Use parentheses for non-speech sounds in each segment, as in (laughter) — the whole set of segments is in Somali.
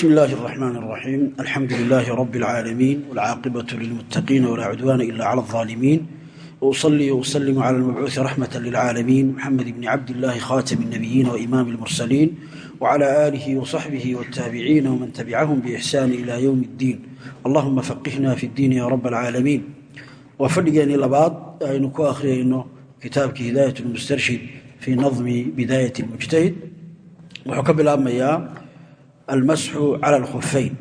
بسم الله الرحمن الرحيم الحمد لله رب العالمين والعاقبة للمتقين ولا عدوان إلا على الظالمين وأصلي وأسلم على المبعوث رحمة للعالمين محمد بن عبد الله خاتم النبيين وإمام المرسلين وعلى آله وصحبه والتابعين ومن تبعهم بإحسان إلى يوم الدين اللهم فقهنا في الدين يا رب العالمين وفرقني لبعض أن أخري أنه كتابك هداية المسترشد في نظم بداية المجتهد وحكم الأمية المسح على الخفين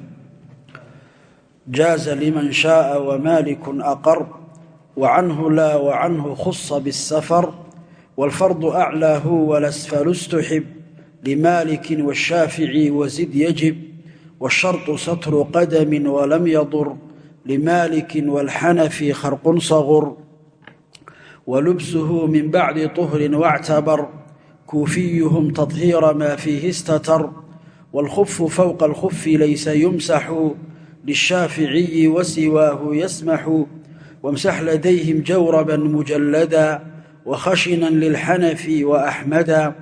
جاز لمن شاء ومالك أقر وعنه لا وعنه خص بالسفر والفرض أعلاه والأسفل استحب لمالك والشافعي وزد يجب والشرط ستر قدم ولم يضر لمالك والحنفي خرق صغر ولبسه من بعد طهر واعتبر كوفيهم تطهير ما فيه استتر والخف فوق الخف ليس يمسح للشافعي وسواه يسمح وامسح لديهم جوربا مجلدا وخشنا للحنف وأحمدا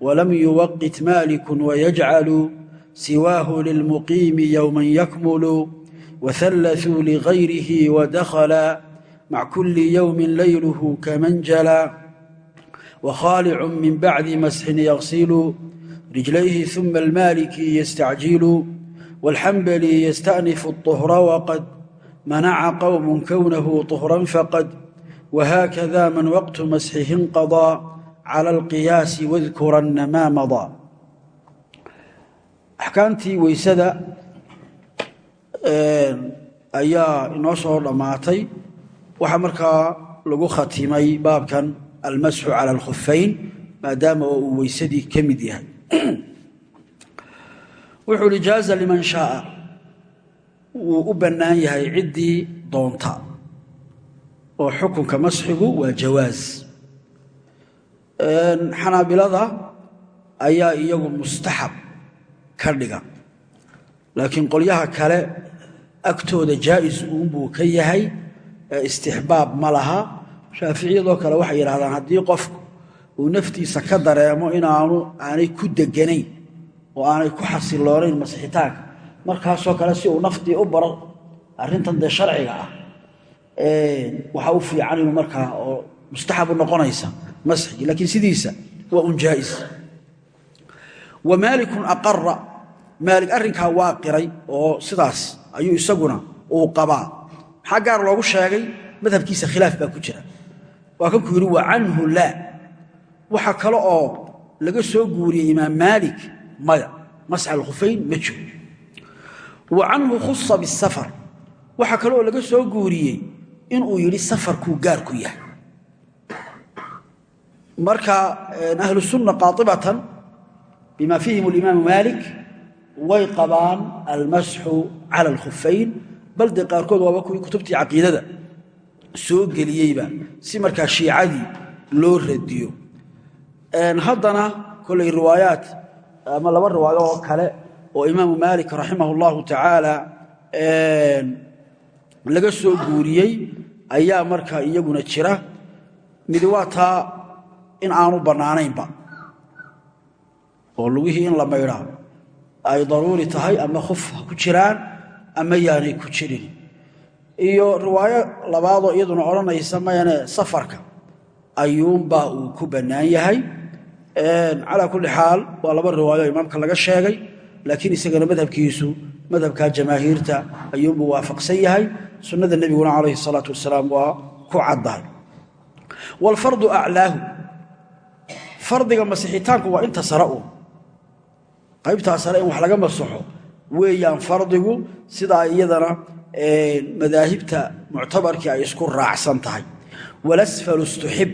ولم يوقت مالك ويجعل سواه للمقيم يوما يكمل وثلثوا لغيره ودخلا مع كل يوم ليله كمن جلا وخالع من بعد مسح يغسل رجليه ثم المالكي يستعجل والحنبلي يستأنف الطهر وقد منع قوم كونه طهرا فقد وهكذا من وقت مسحه انقضى على القياس واذكرن ما مضى axkaamtii weysada ayaa inoo soo dhammaatay waxaa markaa lagu khatimay baabkan almasxu cala alkhufayn maadaama oo uu weysadii ka mid yahay (clears throat) wuxuu uhi jaaza liman shaaa. Wuu u bannaan yahay ciddii doonta oo xukunka masxigu waa jawaas xanaabilada ayaa iyagu mustaxab ka dhiga. Laakiin qolyaha kale agtooda jaa'is uunbuu ka yahay ee istixbaab ma laha. Shaaficiyadoo kale waxay yidhahdaan haddii qofku uu naftiisa ka dareemo inaanu aanay ku deganayn oo aanay ku xasiloonayn masixitaanka. Markaasoo kale si uu naftii u baro arrintan dee sharciga ah waxa u fiican inuu markaa oo mustaxab u noqonaysa masxigii laakiin sidiisa waa un wa maalikun aqara maalik arrinkaa waa qiray oo sidaas ayuu isaguna uu qabaa. Maxaa gaar loogu sheegay? Madhabkiisa khilaaf baa ku jira. Waa kankuu yidhi wa canhu laa waxa kale oo laga soo guuriyey imaam maalik maya masx alkhufayn ma jiro. Wa canhu khusa bisafar waxaa kale oo laga soo guuriyey inuu yidhi safarkuu gaar ku yahay. Marka ahlu sunna qaatibatan bima fihim alimaamu maalik way qabaan almasxu cala alkhufayn bal dee qaarkood waaba kuwii kutubtii caqiidada soo geliyeyba si markaa shiicadii loo radiyo haddana kolay riwaayaat ama laba riwaayo oo kale oo imaamu maalik raximah اllahu tacaala laga soo guuriyey ayaa markaa iyaguna jira. Midi waa in aanu bannaanaynba oo lugihii in la maydhaa. Ay daruuri tahay ama ha ku jiraan ama yaanay ku jirin. Iyo riwaayo labaadoo iyaduna odhanaysa mayane safarka ayuunbaa uu ku bannaan yahay calaa kulli xaal waa laba riwaayo imaamka laga sheegay laakiin isagana madhabkiisu madhabka jamaahiirta ayuunbuu waafaqsan yahay. Sunnada nebiguna calayhi salaatu wasalaam waa ku caddahay. Waalfardu aclaahu fardiga masixitaanku waa inta sare u. Qaybtaa sare in wax laga masaxo weeyaan fardigu sidaa iyadana madaahibta muctabarkii ay isku raacsan tahay. Walasfalu istuxib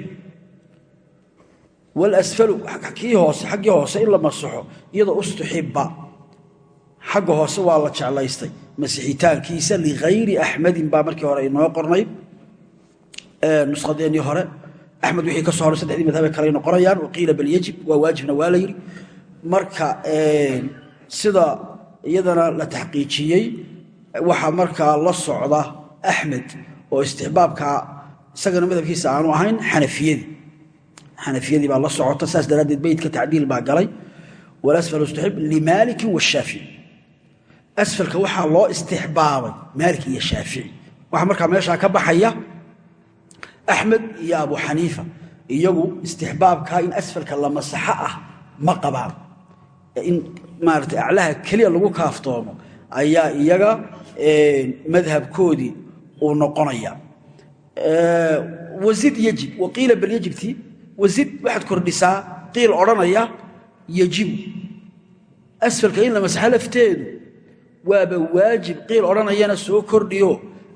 walasfalu kii hoose xaggii hoose in la masaxo iyadoo ustuxibba xagga hoose waa la jeclaystay. Masixitaankiisa ligayri axmedin baa markii hore inoo qornay. Nushadeennii hore. Axmed wixii ka so horay saddexdii madhabe kale noqonayaan waqiila bal yajib waa waajibna waa la yidhi. Marka sida iyadana la taxqiijiyey waxaa markaa la socda axmed oo istixbaabka isagana madhabkiisa aanu ahayn xanafiyadii xanafiyadii baa la socota saas daraaddeed beytka tacdiil baa galay. Walasfal istuxib limaalikin washaafici asfalka waxaa loo istixbaabay maalik iyo shaafici waxaa markaa meeshaa ka baxaya axmed iyo abu xaniifa. Iyagu istixbaabkaa in asfalka la masaxo ah ma qabaan. In maarata aclaha keliya lagu kaaftoomo ayaa iyaga madhabkoodii uu noqonaya. Wazid yejib waqiila bal yejibtii wazid waxaad kordhisaa qiil odhanaya yejibu asfalka in la masaxo lafteedu waaba waajib qiil odhanayana soo kordhiyo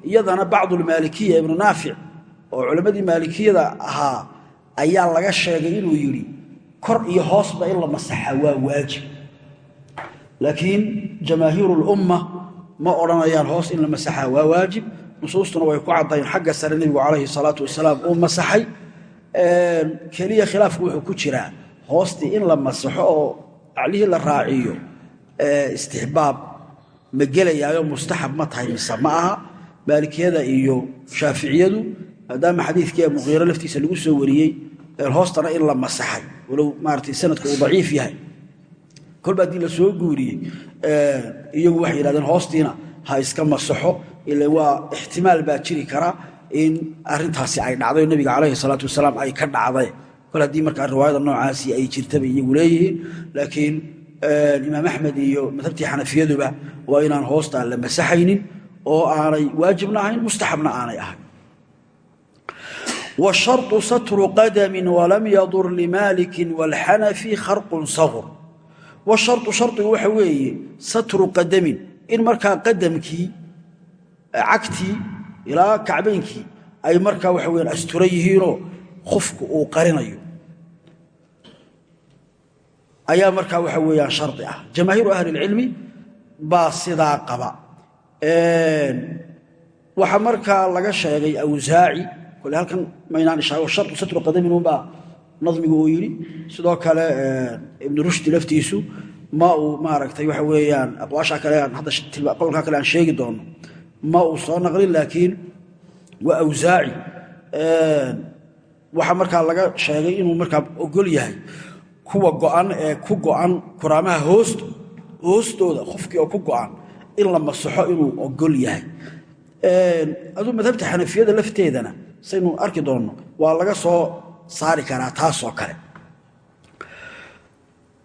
iyadana bacdulmaalikiya ibnu naafic oo culammadii maalikiyada ahaa ayaa laga sheegay inuu yidhi kor iyo hoosba in la masaxa waa waajib. Laakiin jamaahiirulumma ma odhanayaan hoos in la masaxaa waa waajib nusuustuna way ku caddayn xagga sare nebigu calayhi salaatu wasalaam uu masaxay keliya khilaafku wuxuu ku jiraa hoostii in la masaxo oo aclihii la raaciyo istixbaab ma gelayaayo mustaxab ma tahay mise ma aha. Maalikiyada iyo shaaficiyadu maadaama xadiidkii muqiiro laftiisa lagu soo wariyey hoostana in la masaxay. Walow maarata sanadku uu daciif yahay. Kolba haddii la soo guuriyey iyagu waxay yidhahdeen hoostiina ha iska masaxo ila waa ixtimaal baa jiri kara in arintaasi ay dhacday nabiga calayhi salaatu wasalaam ay ka dhacday. Kol haddii markaa riwaayada noocaasi ay jirtabay iyagu leeyihiin laakiin eh, imaam axmed iyo madhabtii xanafiyaduba waa inaan hoosta la masaxaynin oo aanay waajibna ahayn mustaxabna aanay ahayn. Wsharطu satru qadami wlam yadur limaalikin wاlxanafi kharqun sagur washaru sharigu waxa weeye satru qadamin in markaa qadamkii eh, cagtii ilaa kacbaynkii ay markaa waxa weyaan asturan yihiinoo qofku uu qarinayo. Ayaa markaa waxa weeyaan shardi ah. Jamaahiiru ahli اlcilmi baa sidaa qaba. Waxaa markaa laga sheegay awsaaci kole halkan maynaan ishaago shardu satru qadamin unbaa nadmigu uu yidhi. Sidoo kale ibnu rushdi laftiisu ma uu maaragtay waxa weeyaan aqwaashaa kale aan hadda qowlkaa kale aan sheegi doono ma uu soo naqlin laakiin waa awsaaci. Waxaa markaa laga sheegay inuu markaa ogol yahay kuwa go'an ee ku go'an kuraamaha hoost hoostooda qofkii oo ku go'an in la masaxo inuu ogol yahay. Aduu madhabta xanafiyada lafteedana saynu arki doonno waa laga soo saari karaa taasoo kale.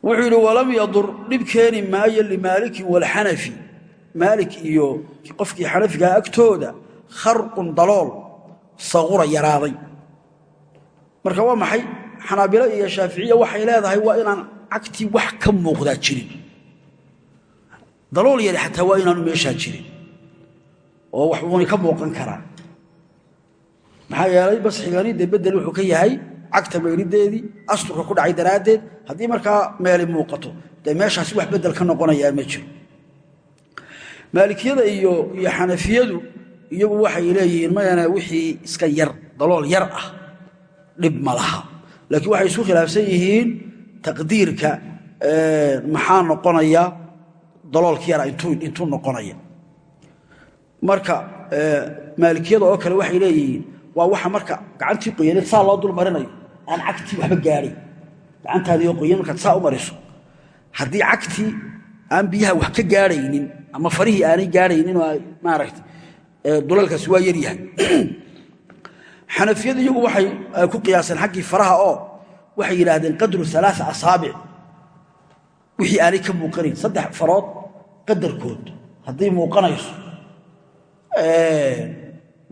Wuxuu yidhi walam yadur dhib keeni maayo limaalikin walxanafi maalik iyo qofkii xanafigaa agtooda kharqun dalool saqura yaraaday. Marka waa maxay? Xanaabilo iyo shaaficiya waxay leedahay waa inaan cagtii wax ka muuqdaa jirin. Dalool yari xataa waa inaanu meeshaa jirin. Oo wax uuni ka muuqan karaa. Maxaa yeelay basxigani dee bedel wuxuu ka yahay cagta mayrideedii asturka ku dhacay daraaddeed haddii markaa meeli muuqato dee meeshaasi wax bedel ka noqonayaa ma maalikiyada iyo xanafiyadu iyagu waxay leeyihiin mayana wixii iska yar dalool yar ah dhib ma laha. Laakiin waxay isku khilaafsan yihiin taqdiirka maxaa noqonaya daloolka yara intuu noqonaya. Marka maalikiyada oo kale waxay leeyihiin waa waxa marka gacantii qoyaneed saa loo dul marinayo aan cagtii waxba gaadhay gacantaadiioo qoyan markaad saa u mariso. Haddii cagtii aan biyaha wax ka gaadhaynin ama farihii aanay gaadhaynin oo maaragta dulalkaasi waa yaryahay (clears throat) xanafiyadu iyagu waxay ku qiyaaseen xaggii faraha oo waxay yidhaahdeen qadru alaaa asaabic. Wixii aanay ka muuqanayn saddex farood qadarkood hadday muuqanayso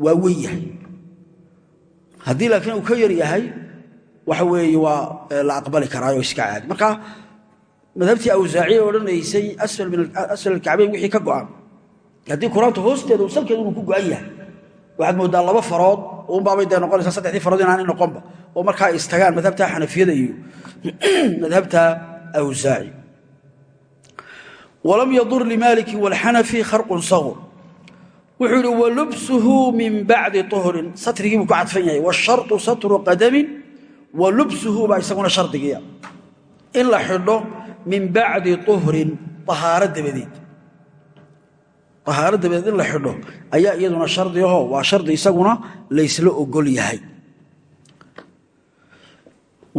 waa wen yahay. Haddii laakiin uu ka yar yahay waxa weeye waa la aqbali karaayo iska caadi. Marka madhabtii awsaaciye odhanaysay asfal alkacbayn wixii ka go'an. Haddii kuraanta hoosteeda u salkeeda inuu ku go'an yahay waxaad laba farood unbaabay dee noqonaysaa saddexdii farood inaanay noqonba oo markaa istagaan madhabta xanafiyada iyo (clears throat) madhabta awsaaci walam yadur limaliki wاlxanafi kharqun sagur wuxuu yidhi walubsuhu min bacdi uhrin satrigii ku cadfan yahay. Wsharطu satru qadamin wa lubsuhu baa isaguna shardigiia in la xidho min bacdi uhrin ahaaro dabadeed. Ahaaro dabadeed in la xidho ayaa iyaduna shardi aho waa shardi isaguna laysla ogol yahay.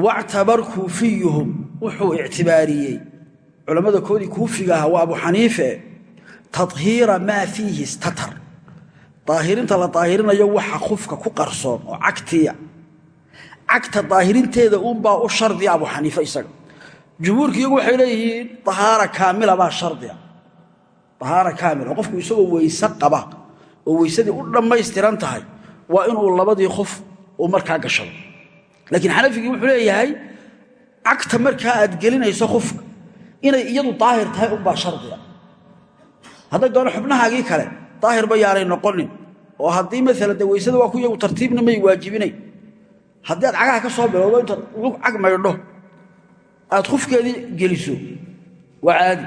Wactabar kuufiyuhum wuxuu ictibaariyey. Culammada koodii kuufiga ahaa waa abu xaniife tahiira maa fiihi statar daahirinta la daahirinayo waxa khufka ku qarsoon oo cagtiya. Cagta daahirinteeda uunbaa u shardiya abu xaniife jumhuurka iyagu waxay leeyihiin ahaara kaamila baa shardia ahaara kaamila qofku isagoo weyse qaba oo weysadii u dhammaystiran tahay waa inuu labadii qof uu markaa gashado. Laakiin xanafigii wuxuu leeyahay cagta markaa aad gelinayso qofka inay iyadu daahir tahay unbaa shardiga. Hadday doono xubnahaagii kale daahirba yaanay noqonin oo haddii maala de weysada waa ku iyagu tartiibna may waajibinayn haddii aad cagaha ka soo bilowdo intaad cag maydho aad khufkeedii geliso. Waa caadi.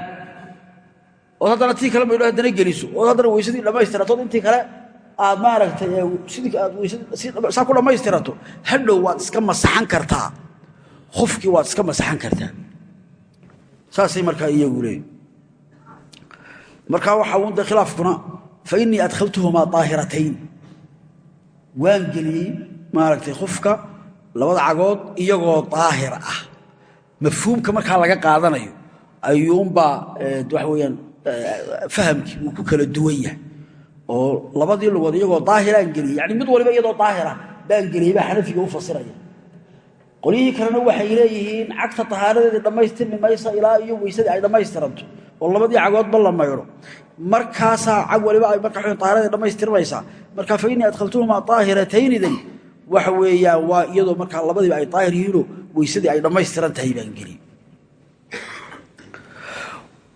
Ood haddana tii kale maydho haddana geliso. Ood haddana weysadii dhammaystiratood intii kale aad maaragtay sidii aad weysaa ku dhammaystirato hadhow waad iska masaxan kartaa. Khufkii waad iska masaxan kartaa. Saasay markaa iyagu leeyiin markaa waxaa uun de khilaafkuna fa innii adkhaltuhumaa daahiratayn waan geliyey maaragtay khufka labada cagood iyagoo daahir ah mafhuumka markaa laga qaadanayo ayuunbaa waxa weyaan fahamkii uu ku kala duwan yahay. Oo labadii lugood iyagoo daahiraan geliyey yani mid waliba iyadoo daahira baan geliyey baa xanafiga u fasiraya. Qolyihii kalena waxay leeyihiin cagta tahaaradeedii dhammaystirmi ilaa iyo weysadii ay dhammaystiranto oo labadii cagoodba la maydho markaasaa cag waliba ay marka tahaaradii dhammaystirmaysaa. Marka fa innii adkhaltuhumaa daahirataynidani waxa weeyaan waa iyadoo markaa labadiiba ay daahir yihiinoo weysadii ay dhammaystiran tahay baan geliy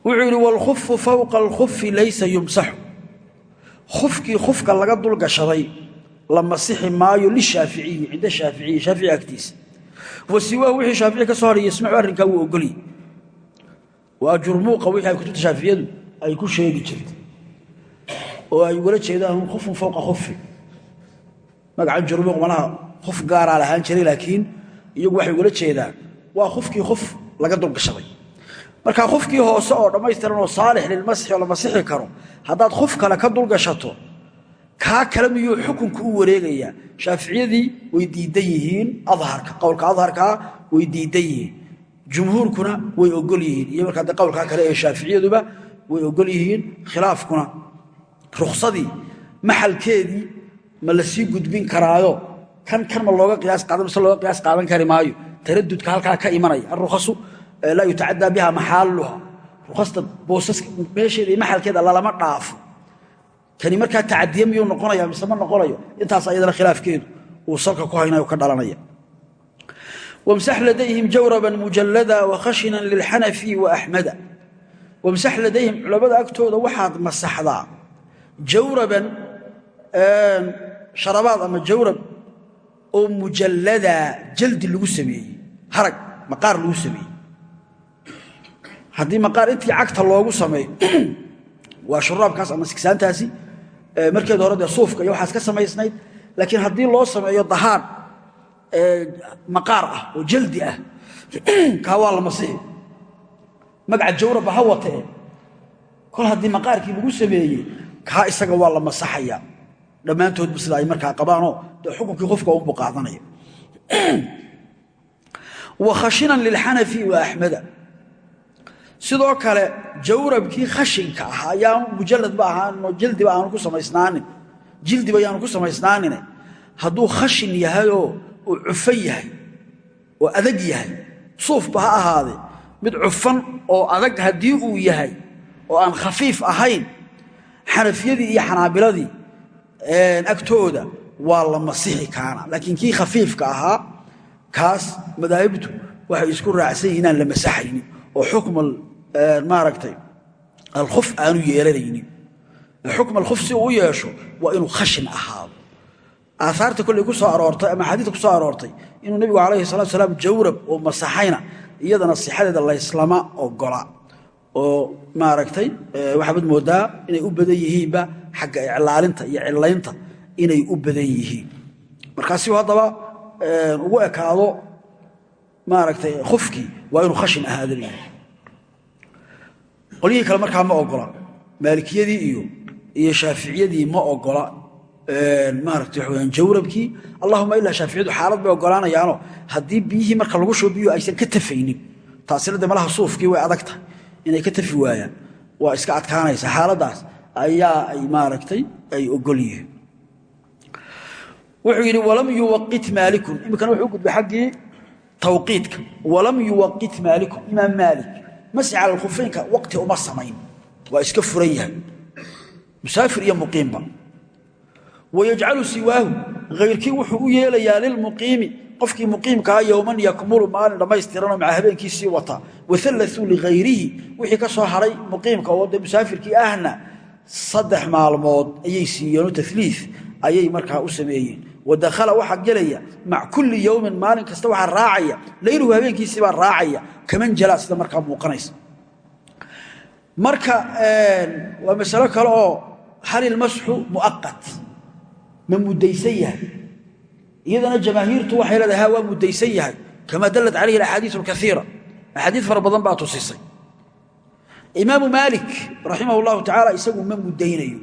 wuxuu yidhi waalkhufu fowqa alkhufi laysa yumsaxu. Khufkii khufka laga dulgashaday la masixi maayo lishaaficiyi cinda shaaficiyi shaafici agtiisa. Wa wixii shaafici ka soo hadhay yasmacu arrinkaa wuu ogolyi waa jurmuuqa wixii ay kutubta shaaficiyadu ay ku sheegi jirtay. Oo ay ugala jeedaan khufun fowqa khufi magacan jurmuuq malaha khuf gaaraa lahaan jiray laakiin iyagu waxay ugala jeedaan waa khufkii khuf laga dulgashaday. Marka khufkii hoose oo dhammaystiran oo saalix lilmasxi oo la masixi karo haddaad khuf kale ka dulgashato kaa kale miyuu xukunku u wareegayaa? Shaaficiyadii way diidan yihiin aharka qowlka adharkaa way diidan yihiin. Jumhuurkuna way ogol yihiin. Iyo markaa de kale ee shaaficiyaduba way ogol yihiin khilaafkuna ruksadii maxalkeedii ma la sii gudbin karaayo kan kan ma looga qiyaas qaadan mise looga qiyaas qaadan kari maayo. Taradudka halkaa ka imanaya. Alrukhasu laa yutacaddaa biha maxaaluha. Rukhasta boosaska meesheeda iyo maxalkeeda lalama dhaafo. Kani markaa tacadiye miyuu noqonaya mise ma noqonayo? Intaas ayadana khilaafkeedu uu salka ku haynayo ka dhalanaya. Wamsax ladayhim jawraban mujallada wakhashinan lilxanafi waaxmada wamsax ladayhim culammada agtooda waxaad masaxdaa. Jawraban sharabaad ama jawrab oo mujallada jaldi lagu sameeyey harag maqaar lagu sameeyey. Haddii maqaar intii cagta loogu sameeyo (clears throat) waa shuraabkaas ama sigsaantaasi markeed hore dee suufka iyo waxaas ka samaysnayd laakiin haddii loo sameeyo dahaan maqaar ah oo jaldi ah (clears throat) kaa waa la masixi magaca jawrabba ha watee. Kol haddii maqaarkii lagu sameeyey kaa isaga waa la masaxaya dhammaantoodba sida ay markaa qabaanoo dee xukunkii qofka unbu qaadanaya. Wa khashinan lilxanafi wa axmada sidoo kale jawrabkii khashinka ahaa ayaanu mujalladba ahaaninoo jaldiba aanu ku samaysnaanin jildiba ayaanu ku samaysnaanine. Hadduu khashin yahayoo uu cufan yahay oo adag yahay suufba ha ahaadee mid cufan oo adag haddii uu yahay oo aan khafiif ahayn xanafiyadii iyo xanaabiladii agtooda waa la masixi kaana laakiin kii khafiifka ahaa kaas madaahibtu waxay isku raacsan yihiin inaan la masaxaynin oo xukma maaragtay alkhuf aanu yeelanaynin. Xukma alkhuf si uu yeesho waa inuu khashin ahaado. Aahaarta kolley ku soo aroortay ama xadiidka ku soo aroortay inuu nebigu calayhi salatu salaam jawrab oo masaxayna iyadana sixadeeda layslama ogola. Oo maaragtay waxaabad mooddaa inay u badan yihiinba xagga iclaalinta iyo cillaynta inay u badan yihiin. Markaasiu haddaba ugu ekaado maaragtay khufkii waa inuu khashin ahaadaba qolyihii kale markaa ma ogola. Maalikiyadii iyo iyo shaaficiyadii ma ogola. Maarata waxa weyaan jawrabkii allahuma ilaa shaaficiyadu xaalad bay ogolaanayaano. Haddii biyihii marka lagu shubo biyuhu aysan ka tafaynin taasina de malaha suufkii way adag tahay inay ka tafi waayaan. Waa iska ayaa ay maaragtay ay ogol yihiin. Wuxuu yidhi walam yuwaqit maalikun iminkana wuxuu gudbay xaggii tawqiidka. Walam yuwaqit maalikun imaam maalik masix cala alkhufeynka waqti uma samayn. Waa iska furan yahay. Musaafir iyo muqiimba wayajcalu siwaahu. Hayrkii wuxuu u yeelayaa lilmuqiimi qofkii muqiimkaa yowman yakmulu maalin dhammaystiranoo maca habeenkiisii wata. Waalauu ligayrihi wixii ka soo haray muqiimka oo de musaafirkii ahna saddex maalmood ayay siiyeenoo taliif ayay markaa u sameeyeen. Wadakhala waxaa gelaya mac kulli yowmin maalin kasta waxaa raacaya layluhu habeenkiisiibaa raacaya kaman jalaa sida markaa muuqanaysa. Marka waa masalo kale oo hal ilmasxu muaqat ma mudaysan yahay. Iyadana jamaahiirtu waxay leedahay ha waa mudaysan yahay. Kama dallat calayhi axaadiis alkaiira axaadiis fara tusisay imaamu maalik raximah llahu tacaala isagu ma mudaynayo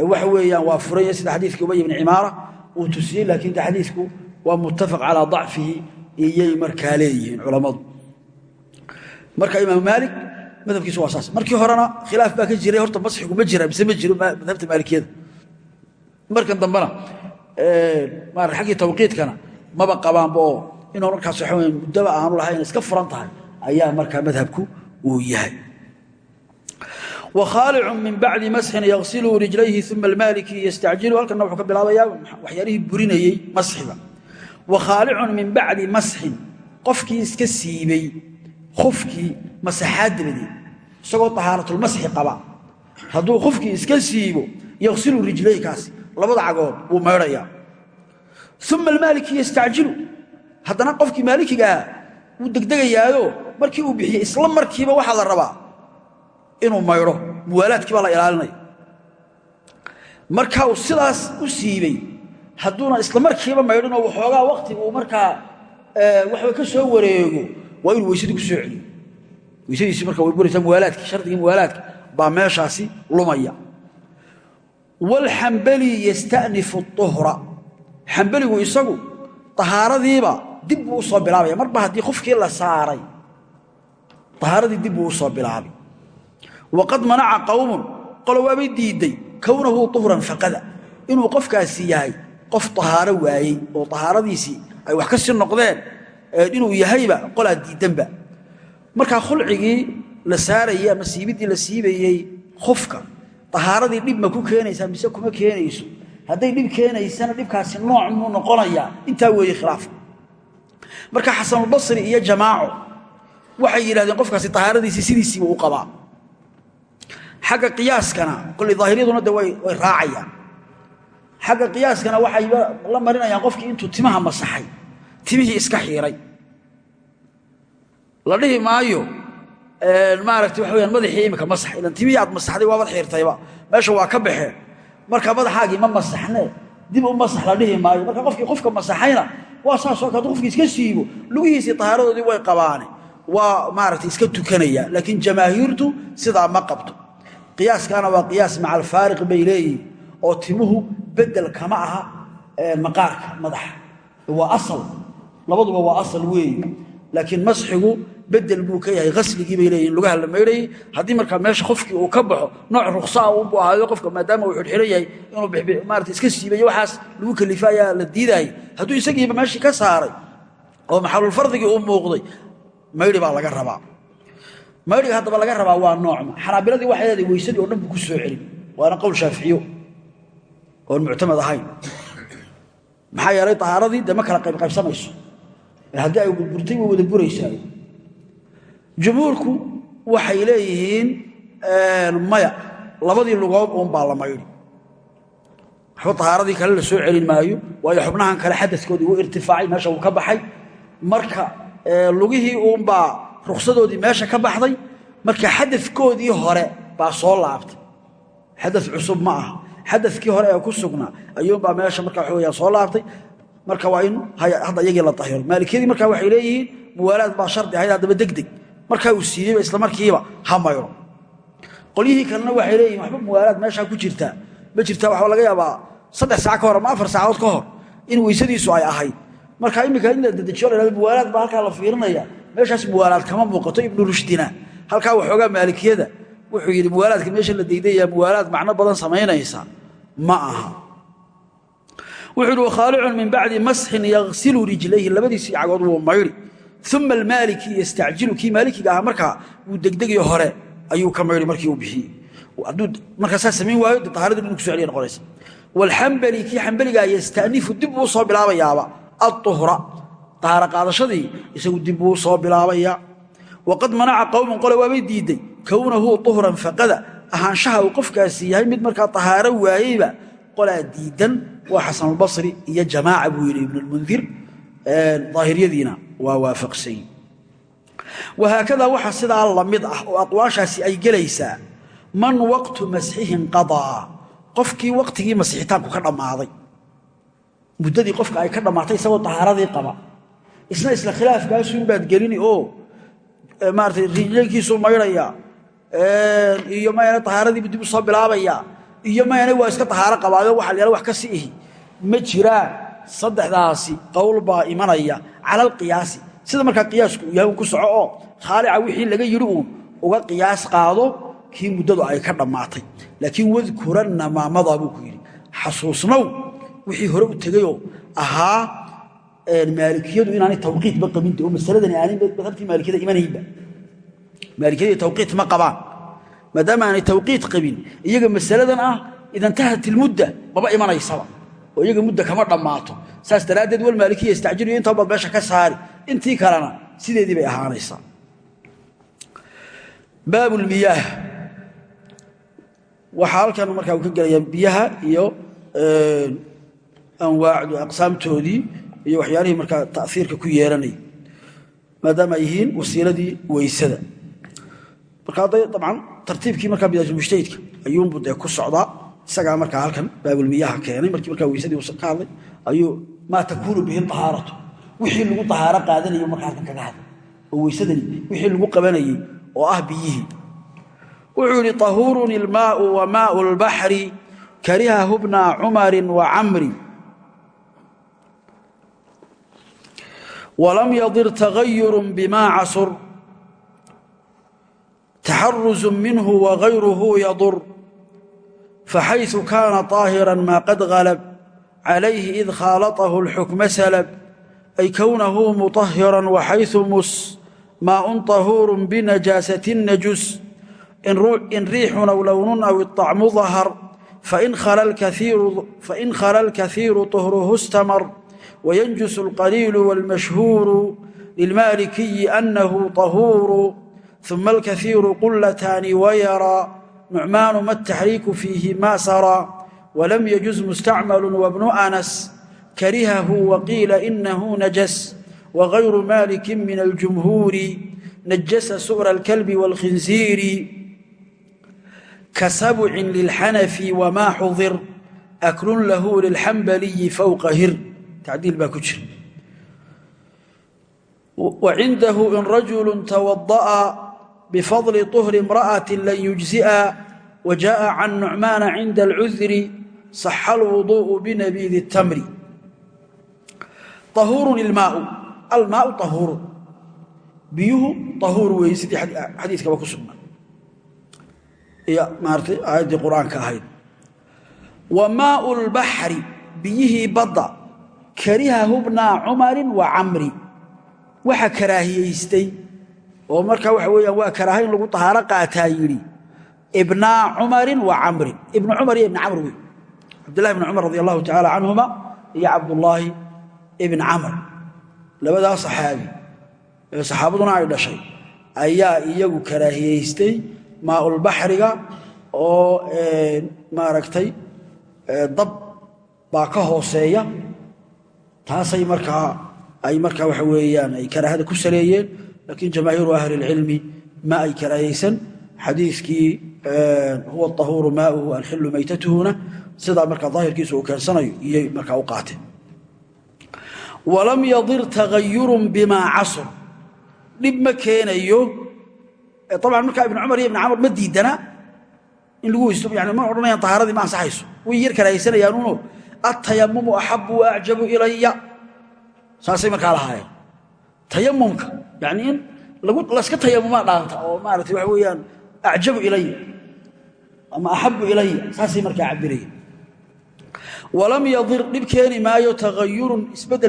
waxa weeyaan waa furanya sida xadiiskii ubay bni cimaara uu tusiyey laakiin xadiisku waa muttafaq calaa dacfihi iyay markaa leeyihiin culammadu. Marka imaamu maalik madhabkiisu waa saas. Markii horena khilaaf baa ka jiray horta masxigu ma jira mise ma jiro madhabta maalikiyada. Markan dambena xaggii tawqiidkana maba qabaanba oo inuu markaas waxa weya muddaba aanu lahayn iska furan markaa uu yahay. Wkhaalicu min bacdi masxin yagsilu rijlayhi uma almaaliki yastacjilu halkana wuxuu ka bilaabayaa waxyaalihii burinayey masxiga. Wakhaalicun min bacdi masxin qofkii iska siibey khufkii masaxaad dabadeed isagoo tahaaratulmasxi qaba. Hadduu khufkii iska siibo yagsilu rijlaykaasi labada cagood wuu maydhayaa. Uma almaaliki yastacjilu haddana qofkii maalikiga ah wuu markii uu bixiyey isla markiiba waxaa la rabaa inuu maydho muwaalaadkii baa la ilaalinaya marka uu sidaas u siibey hadduuna isla markiiba maydhinoo waxoogaa waktiga uu markaa waxba ka soo wareego waa inuu weysadii ku soo celiyo. Weysadiisii marka way buraysaa muwaalaadkii shardigii muwaalaadka baa meeshaasi lumaya. Waalxambali yasta'nifu uhra xambaligu isagu tahaaradiiba dib buu u soo bilaabaya. Marba haddii qofkii la saaray tahaaradii dib buu u soo bilaabay waqad manaca qowmun qolo waabay diidday kownahu uhran faqada. Inuu qofkaasi yahay qof tahaaro waayey oo tahaaradiisii ay wax ka sii noqdeen inuu yahayba qolaa diiddanba markaa khulcigii la saarayey ama la siibayey khufka tahaaradii dhib ma ku keenaysaa mise kuma keenayso? Hadday dhib keenaysana dhibkaasi nooc muu noqonayaa? Intaa weeye khilaaf marka xasanulbasri iyo jamaaco waxay yidhahdeen qofkaasi tahaaradiisii sidiisiiba u qabaa. Xagga qiyaaskana koley daahiriyaduna de way raacayaan. Xagga qiyaaskana waxay la marinayaan qofkii intuu timaha masaxay timihii iska xiiray. La dhihi maayo maaragta waxa weyaan madaxii imika masax ilan timihii aad masaxday waabad xiirtayba. Meesha waa ka baxeen marka madaxaagii ma masaxne dib u masax la dhihi maayo. Marka qofkii qofka masaxayna waa saasoo kale qofkii iska siibo lugihiisii tahaaradoodii way qabaane waa maaragta iska tukanaya laakiin jamaahiirtu sidaa ma qabto. Qiyaaskaana waa qiyaas maca alfaariq bay leeyihiin oo timuhu bedel kama aha maqaarka madaxa. Waa asal labaduba waa asal weeye laakiin masxigu bedel buu ka yahay asligii bay lugaha la maydhayey haddii markaa meesha qofkii uu ka baxo nooc ruksaa unbuu ahaayo qofka maadaama uu xidxiran yahay inuu maarata iska siibayo waxaas lagu kalifa la diidaayay. Hadduu isagiiba meeshii ka saaray oo maxalulfardigii uu muuqday maydhi baa laga rabaa. Maydhiga haddaba laga rabaa waa noocma. Xanaabiladii waxay leedahay weysadii oo dhan ku soo celin. Waana qowl shaaficiyo oon muctamad ahayn. Maxaa yeelay tahaaradii dee ma kala qaybqaybsamayso haddii ay burtay way wada buraysaa. Jumhuurku waxay leeyihiin maya. Labadii lugood uunbaa la maydhi waxba tahaaradii kale la soo celin maayo. Waayo xubnahan kale xadaskoodii wuu irtifaacay meesha wuu ka baxay. Marka lugihii uunbaa ruksadoodii meesha ka baxday marka xadadkoodii hore baa soo laabtay. Xadad cusub ma aha. Xadadkii hore ee ku sugnaa ayuunbaa meesha marka waxa weyaan soo laabtay. Marka waa in hadda iyagii la tahiro maalikiyadii marka waxay leeyihiin muwaalaad baa shardi ahayd haddaba degdeg. Markaa uu siiyeyba isla markiiba ha mayro. Qolyihii kalena waxay leeyihiin waxba muwaalaad meeshaa ku jirtaa. Ma jirtaa waxaa laga yaabaa saddex saac ka hor ama afar saacood ka hor in weysadiisu ay ahayd marka iminka in la dedejiyo la hahdo muwaalaad la fiirinaya. Meeshaas muwaalaad kama muuqato ibnu rushdina. Halkaa waxoogaa maalikiyada. Wuxuu yidhi muwaalaadka meesha la diidaya muwaalaad macno badan samaynaysa. Ma aha. Wuxuu yidhi wakhaalicun min bacdi masxin yaksilu rijlayhi. Labadiisii cagood wuu mayri. Uma almaaliki yastacjilu. Kii maalikiga ahaa markaa wuu degdegayo hore ayuu ka mayri markii uu bixiyey. Hadduu markaa saa samayn waayo de tahaaradii inu kuso celiya noqonaysa. Waalxambali kii xambaligaa yastanifu dib soo bilaabayaaba auhra ahaaro qaadashadii isagu dibbuu soo bilaabaya. Waqad manaca qowman qole waabay diiday kownahu uhran faqada ahaanshaha uu qofkaasi yahay mid markaa tahaaro waayeyba qolaa diidan waa xasanulbasri iyo jamaaca buu yidhi ibnulmundir daahiriyadiina waa waafaqsay. Wahaakada waxa sidaa la mid ah oo aqwaashaasi ay gelaysaa man waqtu masxihi inqadaa qofkii waqtigii masixitaanku ka dhammaaday muddadii qofka ay ka dhammaatay isagoo tahaaradii qaba. Isna isla khilaafkaasun baad gelini oo maarata rijlaykiisuu maydhaya iyo mayana tahaaradiibu dib u soo bilaabaya iyo mayana waa iska tahaaro qabaayo waxa la wax ka si ihi. Ma jiraan saddexdaasi qowl baa imanaya cala alqiyaasi sida markaa qiyaasku yahay ku soco oo khaalica wixii laga yidhi uun uga qiyaas qaado kii muddadu ay ka dhammaatay laakiin wadkuranna maamadaa buu ku yidhi xasuusnow wixii hore u tegayoo ahaa maalikiyadu inaanay tawqiitba qabin aanay madhabtii maalikiyada imanaynba maalikiyada tawqiit ma qabaan. Maadaama aanay tawqiit qabin iyaga masaladan ah idantahat ilmudda maba imanaysaba. Oo iyaga mudda kama dhammaato. Saas daraaddeed wal maalikiya istacjiliyo intaa baad meesha ka saari. Intii kalena sideedii bay ahaanaysaa. Baab lmiyaah waxaa halkan markaa uu ka gelayaa anwaacdu aqsaamtoodii iyo waxyaalihii markaa taiirka ku yeelanay maadaama ay yihiin wasiiladii weysada. Marka hadday dabcan tartiibkii markaa bidaajulmujtahidka ayuunbu dee ku socdaa isagaa markaa halkan baabulmiyaha keenay markii markaa weysadii ka hadlay ayuu maa takuunu bihi ahaaratu wixii lagu ahaaro qaadanayo markaa halkan kaga hadlay. Oo weysadani wixii lagu qabanayey oo ah biyihii. Wuxuu yidhi tahuurun ilmaau wa maau lbaxri karihahu bna cumarin wa camri ولم يضر تغير بما عصر تحرز منه وغيره يضر فحيث كان طاهرا ما قد غلب عليه إذ خالطه الحكم سلب أي كونه مطهرا وحيث مس ماء طهور بنجاسة نجس إن ريح أو لون أو الطعم ظهر فإن خلا الكثير, فإن خلا الكثير طهره استمر وينجس القليل والمشهور للمالكي أنه طهور ثم الكثير قلتان ويرى نعمان ما التحريك فيه ما سرى ولم يجز مستعمل وابن أنس كرهه وقيل إنه نجس وغير مالك من الجمهور نجس سؤر الكلب والخنزير كسبع للحنف وما حضر أكل له للحنبلي فوق هر tacdiil baa ku jira wa cindahu in rajulu tawada'a bifadli طuhri imra'ati lan yujzi'a wa jaءa can nucmaana cinda alcudri saxa alwuduءu binabiidi اtamri ahuurun ilmaau almaau ahuurun biyuhu ahuur weeye sidii xadiiskaba ku sugnaa iyo maaratay aayaddii qur'aanka ahayd wa maau lbaxri biyihii badda karihahu bna cumarin wa camri. Waxa karaahiyaystay oo markaa waxa weeyaan waa karaaha in lagu tahaaro qaataa yidhi ibnaa cumarin wa camrin ibnu cumar iyo ibni camr wey cabdillahi ibni cumar radi allahu tacaala canhuma iyo cabdullaahi ibn camr. Labadaa saxaabi ee saxaabaduna ay dhashay ayaa iyagu karaahiyaystay maaulbaxriga oo maaragtay dab baa ka hooseeya taasay markaa ay markaa waxa weeyaan ay karaahada ku saleeyeen laakiin jamaahiiru ahli اlcilmi ma ay karaahaysan. Xadiikii huwa ahuuru maauhu alxilu maytatuhuna sidaa markaa daahirkiisu uu keensanayo iyay markaa u qaateen. Walam yadir tagayurun bimaa casr. Dhib ma keenayo abcan markaa ibn cumar iyo ibn camr ma diidana in lagu weysto yani ma odhanayaan tahaaradii ma ansaxayso. Way yar karaahaysanayaanuno atayamumu axabu waacjabu ilaya saasay markaa lahaayeen. Tayamumka yani in laska tayamumaa dhaanta oo maarata waxa weeyaan acjabu ilaya ama axabu ilaya saasay markaa cabiraya walam yadir dhib keeni maayo tagayurun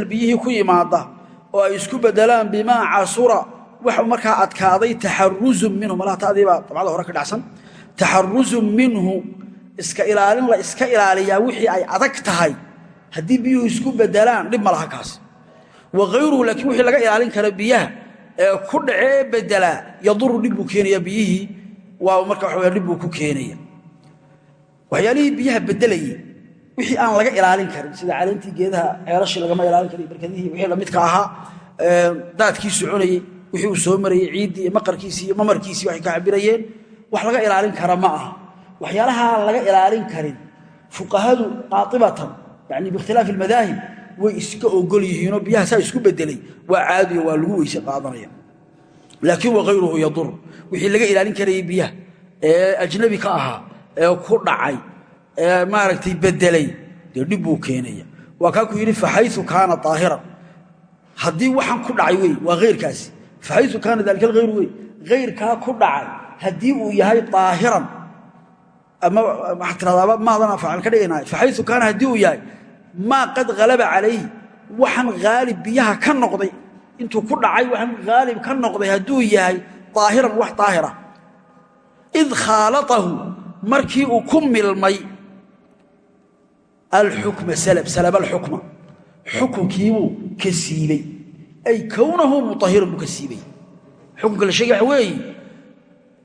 biyihii ku yimaada oo ay isku bedelaan bimaa casura wax markaa adkaaday taxaruzun minhu malaha taadiibaa dabcada hore ka dhacsan taxaruzun minhu iska ilaalin la iska ilaaliyaa wixii ay adag tahay. Haddii biyuhu isku bedelaan dhib ma kaas. Wa hayruhu laakiin wixii laga ilaalin kara biyaha ee ku dhace ee bedelaa yaduru dhib keenaya biyihii. Waa marka waxa dhib buu ku keenaya. Waxyaalihii biyaha bedelayay wixii aan laga ilaalin karin sida caleentii geedaha ceelashii lagama ilaalin karin barkadihii wixii lamidka ahaa daadkii soconayey wixii uu soo marayey ciiddii maqarkiisii mamarkiisii waxay ka cabirayeen wax laga ilaalin kara ma aha waxyaalaha laga ilaalin karin fuqahadu qaaibatan yani biikhtilaafi almadaahib way iska ogol yihiinoo biyaha saa isku bedelay waa caadiyo waa lagu weyse qaadanaya. Laakiin wakayruhu yadur wixii laga ilaalin karayay biyaha ee ajnabi ka ahaa ee ku dhacay ee maaragtay bedelay dee dhib haddii waxaan ku dhacay wey waa hayrkaasi faxayu kaana dalika alhayru wey. Hayrkaa ku dhacay haddii uu yahay aahiran ama waxaa tiradaaba maadana faacil ka dhiganaya faxayu kaana haddii uu yahay maa qad halaba calayhi waxaan haalib biyaha ka noqday. Intuu ku dhacay waxaan haalib ka noqday hadduu yahay aahiran wax daahira id khaalatahu markii uu ku milmay alxukma salab salaba alxukma xukunkiibuu ka siibey ay kownahu muahiran buu ka siibey xukunka la sheegay waxa weeye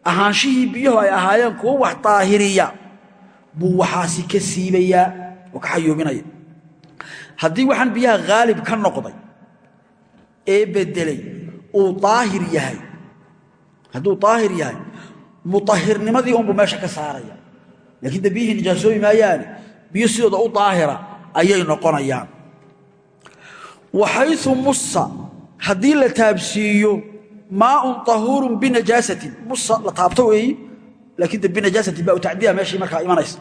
ahaanshihii biyuhu ay ahaayeen kuwo wax daahiriya buu waxaasi ka siibayaa oo ka xayuubinaya haddii waxaan biyaha haalib ka noqday ee bedelay uu daahir yahay hadduu daahir yahay muahirnimadii unbuu meesha ka saaraya. Laakiin de biyihii nijaasoobi maayaane biyo sidooda u daahira ayay noqonayaan. Waxayu musa haddii la taabsiiyo maaun ahuurun binajaasatin. Musa la taabto weeyi laakiin de binajaasatin baa u tacdiya meeshii markaa imanaysa.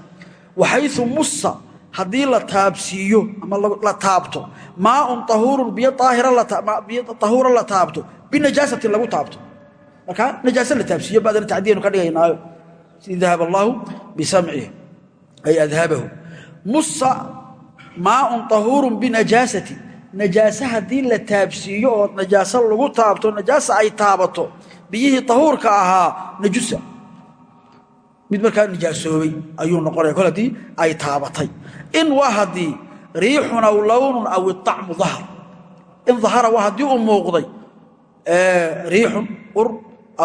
Waxayu musa haddii la taabsiiyo ama la taabto maaun ahuurun biyo ahuura la taabto binajaasatin lagu taabto. Markaa najaas la taabsiiyo baadana tacdiyanu ka dhigaynaayo. Sidii dahab allaahu bisamcihi ay binajaasati najaase haddii la taabsiiyo oo najaaso lagu taabto najaasa ay taabato biyihii tahuurka ahaa najusa. Mid markaa nijaasoobay ayuu noqonaya. Kol haddii ay taabatay. In waa haddii riixun aw lownun aw iacmu dahar in dahara waa haddii uu muuqday riixun ur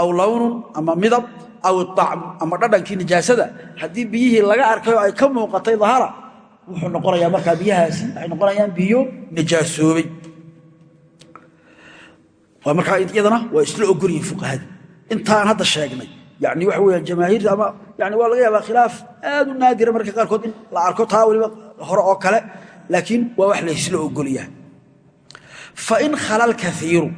aw lownun ama midab aw iacmu ama dhadhankii nijaasada haddii biyihii laga arkay oo ay ka muuqatay wuxuu noqonayaa markaa biyahaasi waxay noqonayaan biyo najaasoobay markaa iyadana waa isla ogolyihin fuqahada intaan hadda sheegnay yani waxa weyaan jamaahiirta ama yani waa laga yaabaa khilaaf aad u naadira marka qaarkood in la arko taa weliba hore oo kale laakiin waa wax laysla ogolyahay fain khalal kaiiru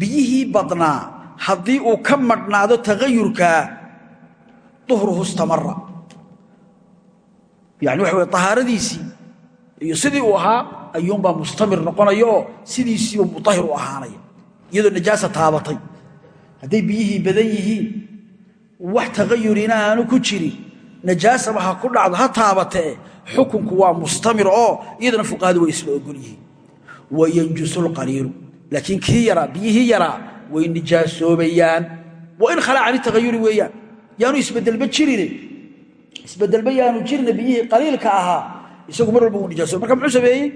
biyihii badnaa haddii uu ka madhnaado tagayurkaa duhruhu istamara yani waxa wey ahaaradiisii iyo sidii uu ahaa ayuunbaa mustamir noqonaya oo sidiisiiba muahir u ahaanaya iyadoo najaasa taabatay. Hadday biyihii badan yihiin wax tagayurina aanu ku jirin najaasaba ha ku dhacdo ha taabatee xukunku waa mustamir oo iyadana fuqahadu way isla ogol yihiin. Wayanjusu lqaliilu laakiin kii yaraa biyihii yaraa way nijaasoobayaan wa in khalaa cani tagayuri weeyaan yaanu isbedelba jirine isbedelba yaanu jirina biyihii qaliilka ahaa isagu mar walba uu nijaasoobay marka muxuu sameeyey?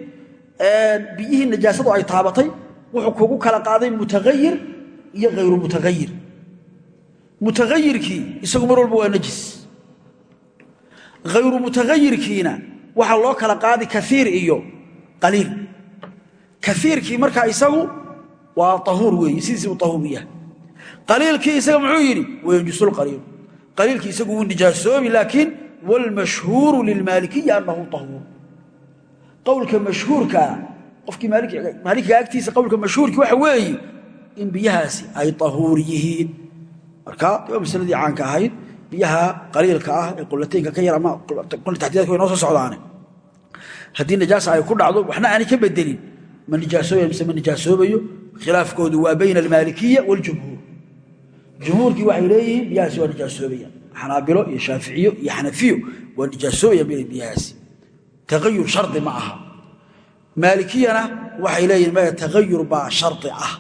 Biyihii najaasadu ay taabatay wuxuu kugu kala qaaday mutagayir iyo hayru mutagayir mutagayirkii isagu mar walba waa najis. Hayru mutagayirkiina waxaa loo kala qaadi kaiir iyo qaliil. Kaiirkii markaa isagu waa ahuur weeye sidiisii u ahuur yahay. Qaliilkii isaga muxuu yidhi wayanjusulqaliilu qaliilkii isagu wuu nijaasoobi laakiin wاlmashhuuru lilmaalikiyi anahu ahuur qowlka mashhuurkaa qofkii maalikiga agtiisa qowlka mashhuurkii waxa weeye in biyahaasi ay ahuur yihiin. Marka waa masaladii caanka ahayd biyaha qaliilka ah ee qulataynka ka yar ama taxdiyaadka way noo soo socdaane. Haddii najaasa ay ku dhacdo waxna aanay ka bedelin. Ma nijaasoobayo mise ma nijaasoobayo khilaafkoodu waa bayna jumhuurkii waxay leeyihiin biyahaasi waa nijaasoobaya xanaabilo iyo shaaficiyo iyo xanafiyo waa nijaasoobaya bila biyahaasi tagayur shardi ma aha. Maalikiyana waxay leeyihiin maya tagayur baa shardi ah.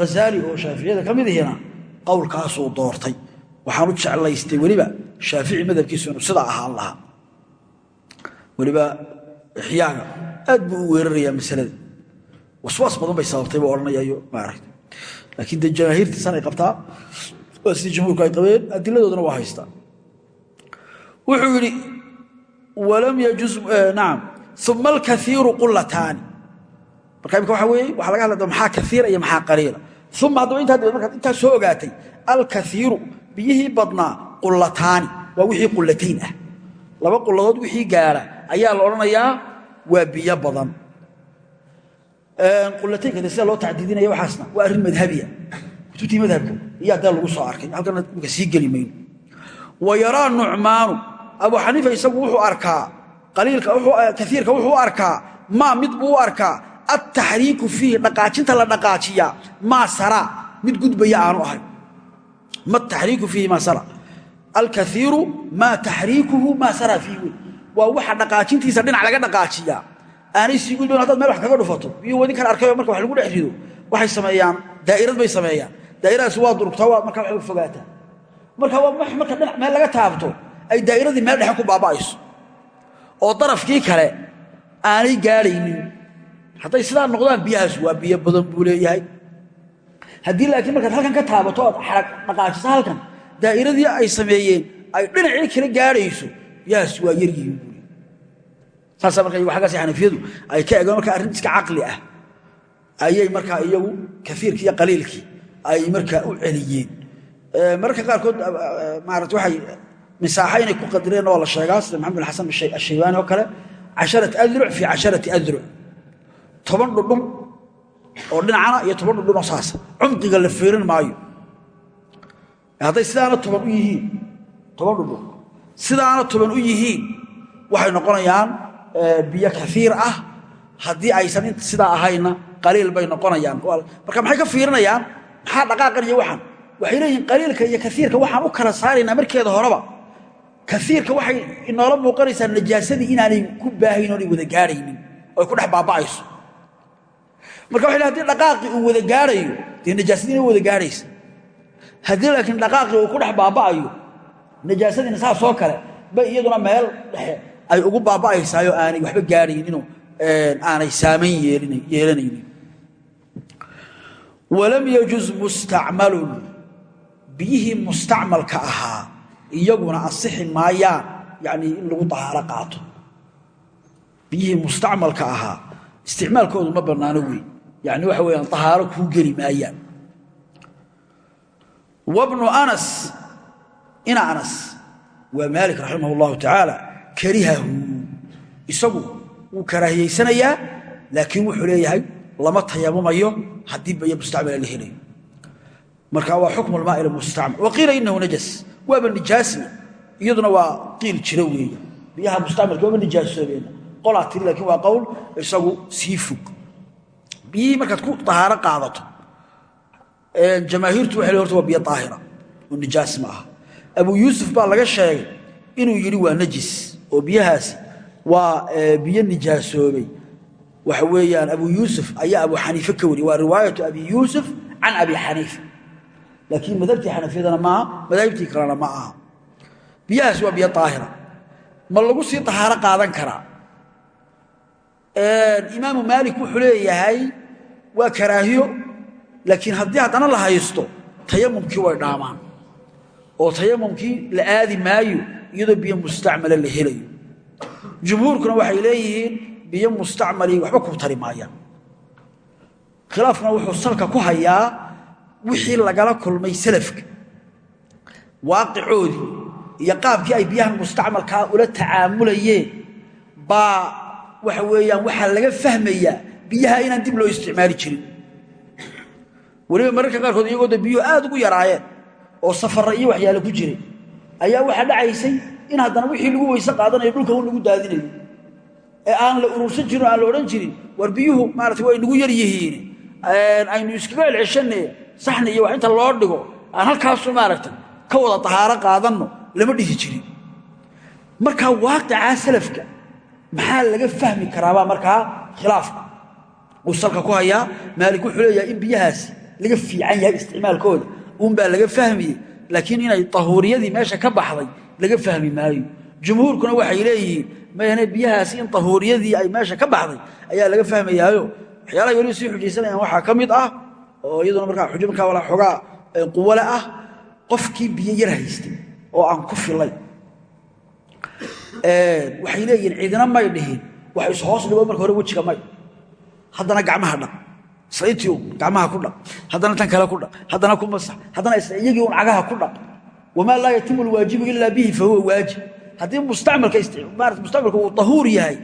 Hazaali oo shaaficiyada ka mid ihina qowlkaasuu doortay. Waxaan u jeclaystay weliba shaafici madhabkiisu inuu ahaan lahaa. Weliba ixyaaga aad buu u weerarayaa masalada. Waswaas badan bay sababtay buu odhanayayo maaragta laakiin dee jamaahiirtiisan ay qabtaa waa sidii jamhuurku ay qabeen adiladoodana waa haystaa wuxuu yidhi walam yajuz nacam uma alkaiiru qulataani marka imika waxa weeye waxaa laga hadlaya maxaa kaiira iyo maxaa qaliila uma haddaba intaa dabeed markaad soo ogaatay alkaiiru biyihii badnaa qulataani waa wixii qulatayn ah. Laba quladood wixii gaara ayaa la odhanayaa waa biyo badan qulataynka de sida loo tacdiidinaya waxaasna waa arrin madhabiya. Kutubtii madhabka iyo haddee lagu soo arkay. Halkana imika sii geli wa yaraa nucmaanu. Abu xaniifa isagu wuxuu arkaa kaiirka wuxuu arkaa maa mid buu u arkaa altaxriiku fiihi dhaqaajinta la dhaqaajiyaa maa sara. Mid gudbaya aanu ahay. Ma taxriiku fiihi maa sara? Alkaiiru maa taxriikuhu maa sara fiihi wey waxa dhaqaajintiisa dhinac laga dhaqaajiyaa aanay sii gudban hadaad meel wax kaga dhufato biyuu wadin kan arkayo marka wax lagu dhex rido waxay sameeyaan daa'irad bay sameeyaan. Daa'iradaasi waa durugtaa waa markaa waxay fogaataa marka waa wax marka dhinac meel laga taabto ay daa'iradii meel dhexe ku baaba'ayso. Oo darafkii kale aanay gaadhaynin hadday sidaa noqdaan biyahaas waa biyo badan buu leeyahay. Haddii laakiin markaad halkan ka taabato ood xarag dhaqaajiso halkan daa'iradii ay sameeyeen ay dhinacii kala gaadhayso biyahaas waa yaryihiin saasaa marka xaggaas xanafiyadu ay ka egaan marka arrin iska caqli ah ayay markaa iyagu kaiirkii iyo qaliilkii ay markaa u celiyeen. Mararka qaarkood maarata waxay misaaxa inay ku qadireen oo la sheegaa sida maxamed bin xasan ashaybaani oo kale casharat adruc fii casharati adruc toban dhudhun oo dhinacana iyo toban dhudhun oo saasa cumqiga la feerin maayo. Hadday sidaana toban u yihiin toban dhudhun sidaana toban u yihiin waxay noqonayaan biyo kaiir ah. Haddii aysan sidaa ahayna qaliil bay noqonayaan. Marka maxay ka fiirinayaan? Maxaa dhaqaaqan iyo waxaan waxay leeyihiin qaliilka iyo kaiirka waxaan u kala saaraynaa markeeda horeba. Kaiirka waxay inoola muuqanaysaa najaasadii inaanay ku baahayn oonay wada gaadhaynin oy ku dhex baaba'ayso. Marka waxay haddii dhaqaaqii uu wada gaadhayo dee najaasadiina wada gaadhaysa haddii laakiin dhaqaaqii uu ku dhex baaba'ayo najaasadiina saasoo kale bay iyaduna meel dhexe ay ugu baaba'aysaayoo aanay waxba gaadhayninoo aanay saamayn yeelanaynin. Walam yajuz mustacmalun. Biyihii mustacmalka ahaa iyaguna asixi maayaan yanii in lagu dahaaro qaato. Biyihii mustacmalka ahaa isticmaalkoodu ma bannaano wey. Yani waxa weyaan dahaaro kuu geli maayaan. Wabnu anas ina anas waa maalik raximah اllahu tacaala karihahu. Isagu wuu karaahiyaysanayaa laakiin wuxuu leeyahay lama tayamumayo haddii bayo mustacmala la helayo. Marka waa xukmu lmaa'il mustacmal wa qiila inahu najas. Waaba nijaasna iyaduna waa qiil jiro weeye biyaha mustacmalka waaba nijaasoobeen qolaa tiri laakiin waa qowl isagu sii fog. Biyihii markaad ku dahaaro qaadato jamaahiirtu waxay le horta waa biyo daahira. Oo nijaas ma aha. Abu yuusuf baa laga sheegay inuu yidhi waa najis oo biyahaasi waa biyo nijaasoobay. Waxa weeyaan abu yuusuf ayaa abu xaniife ka wariyey waa riwaayatu abi yuusuf can abi xaniifa laakiin madhabtii xanafiyadana maaha madaahibtii kalena ma aha. Biyahaasi waa biyo daahira ma lagu sii dahaaro qaadan karaa? Imaamu maalik wuxuu leeyahay waa karaahiyo laakiin haddii haddana la haysto tayamumkii way dhaamaan. Oo tayamumkii la aadi maayo iyadoo biyo mustacmala la helayo. Jumhuurkuna waxay leeyihiin biyo mustacmali waxba ku tari maayaan khilaafkuna wuxuu salka ku hayaa wixii lagala kulmay salafka. Waaqicoodii iyo qaabkii ay biyahan mustacmalkaa ula tacaamulayeen baa waxa weeyaan waxaa laga fahmayaa biyaha inaan dib loo isticmaali jirin. Weliba mararka qaarkood iyagoo de biyuhu aad ugu yaraayeen oo safarra iyo waxyaale ku jiray ayaa waxaa dhacaysay in haddana wixii lagu weyse qaadanayo dhulka un lagu daadinayo. Ee aan la urursan jirin o aan la odhan jirin war biyuhu way nagu yar yihiin. Aynu iskaga celceshanne saxni iyo wax inta loo dhigo aan halkaasu maaragtay ka wada tahaaro qaadanno lama dhihi jirin. Markaa waaqicaa salafka maxaa laga fahmi karaabaa markaa khilaafka? Uu salka ku hayaa maalik wuxuu leeyahay in biyahaasi laga fiican yahay isticmaalkooda. Uunbaa laga fahmayey laakiin inay tahuuriyadii meesha ka baxday laga fahmi maayo. Jumhuurkuna waxay leeyihiin mayane biyahaasi in tahuuriyadii ay meesha ka baxday ayaa laga fahmayaayo. Waxyaalaha weliba sii xujaysanayaan waxaa ka mid ah oo iyaduna markaa xujo markaa wala xoogaa quwale ah qofkii biyo yar haystay oo aan ku filay. Waxay leeyihiin ciidina may dhihin wax ishoos dhigo marka hore wejiga may. Haddana gacmaha isla gacmaha ku dhaq haddana tan kale ku dhaq haddana ku masax haddana iyagii un cagaha ku dhaq. Wamaa laa yatimu lwaajibu ilaa bihi fa huwa waajib. Haddii mustacmalka uu tahuur yahay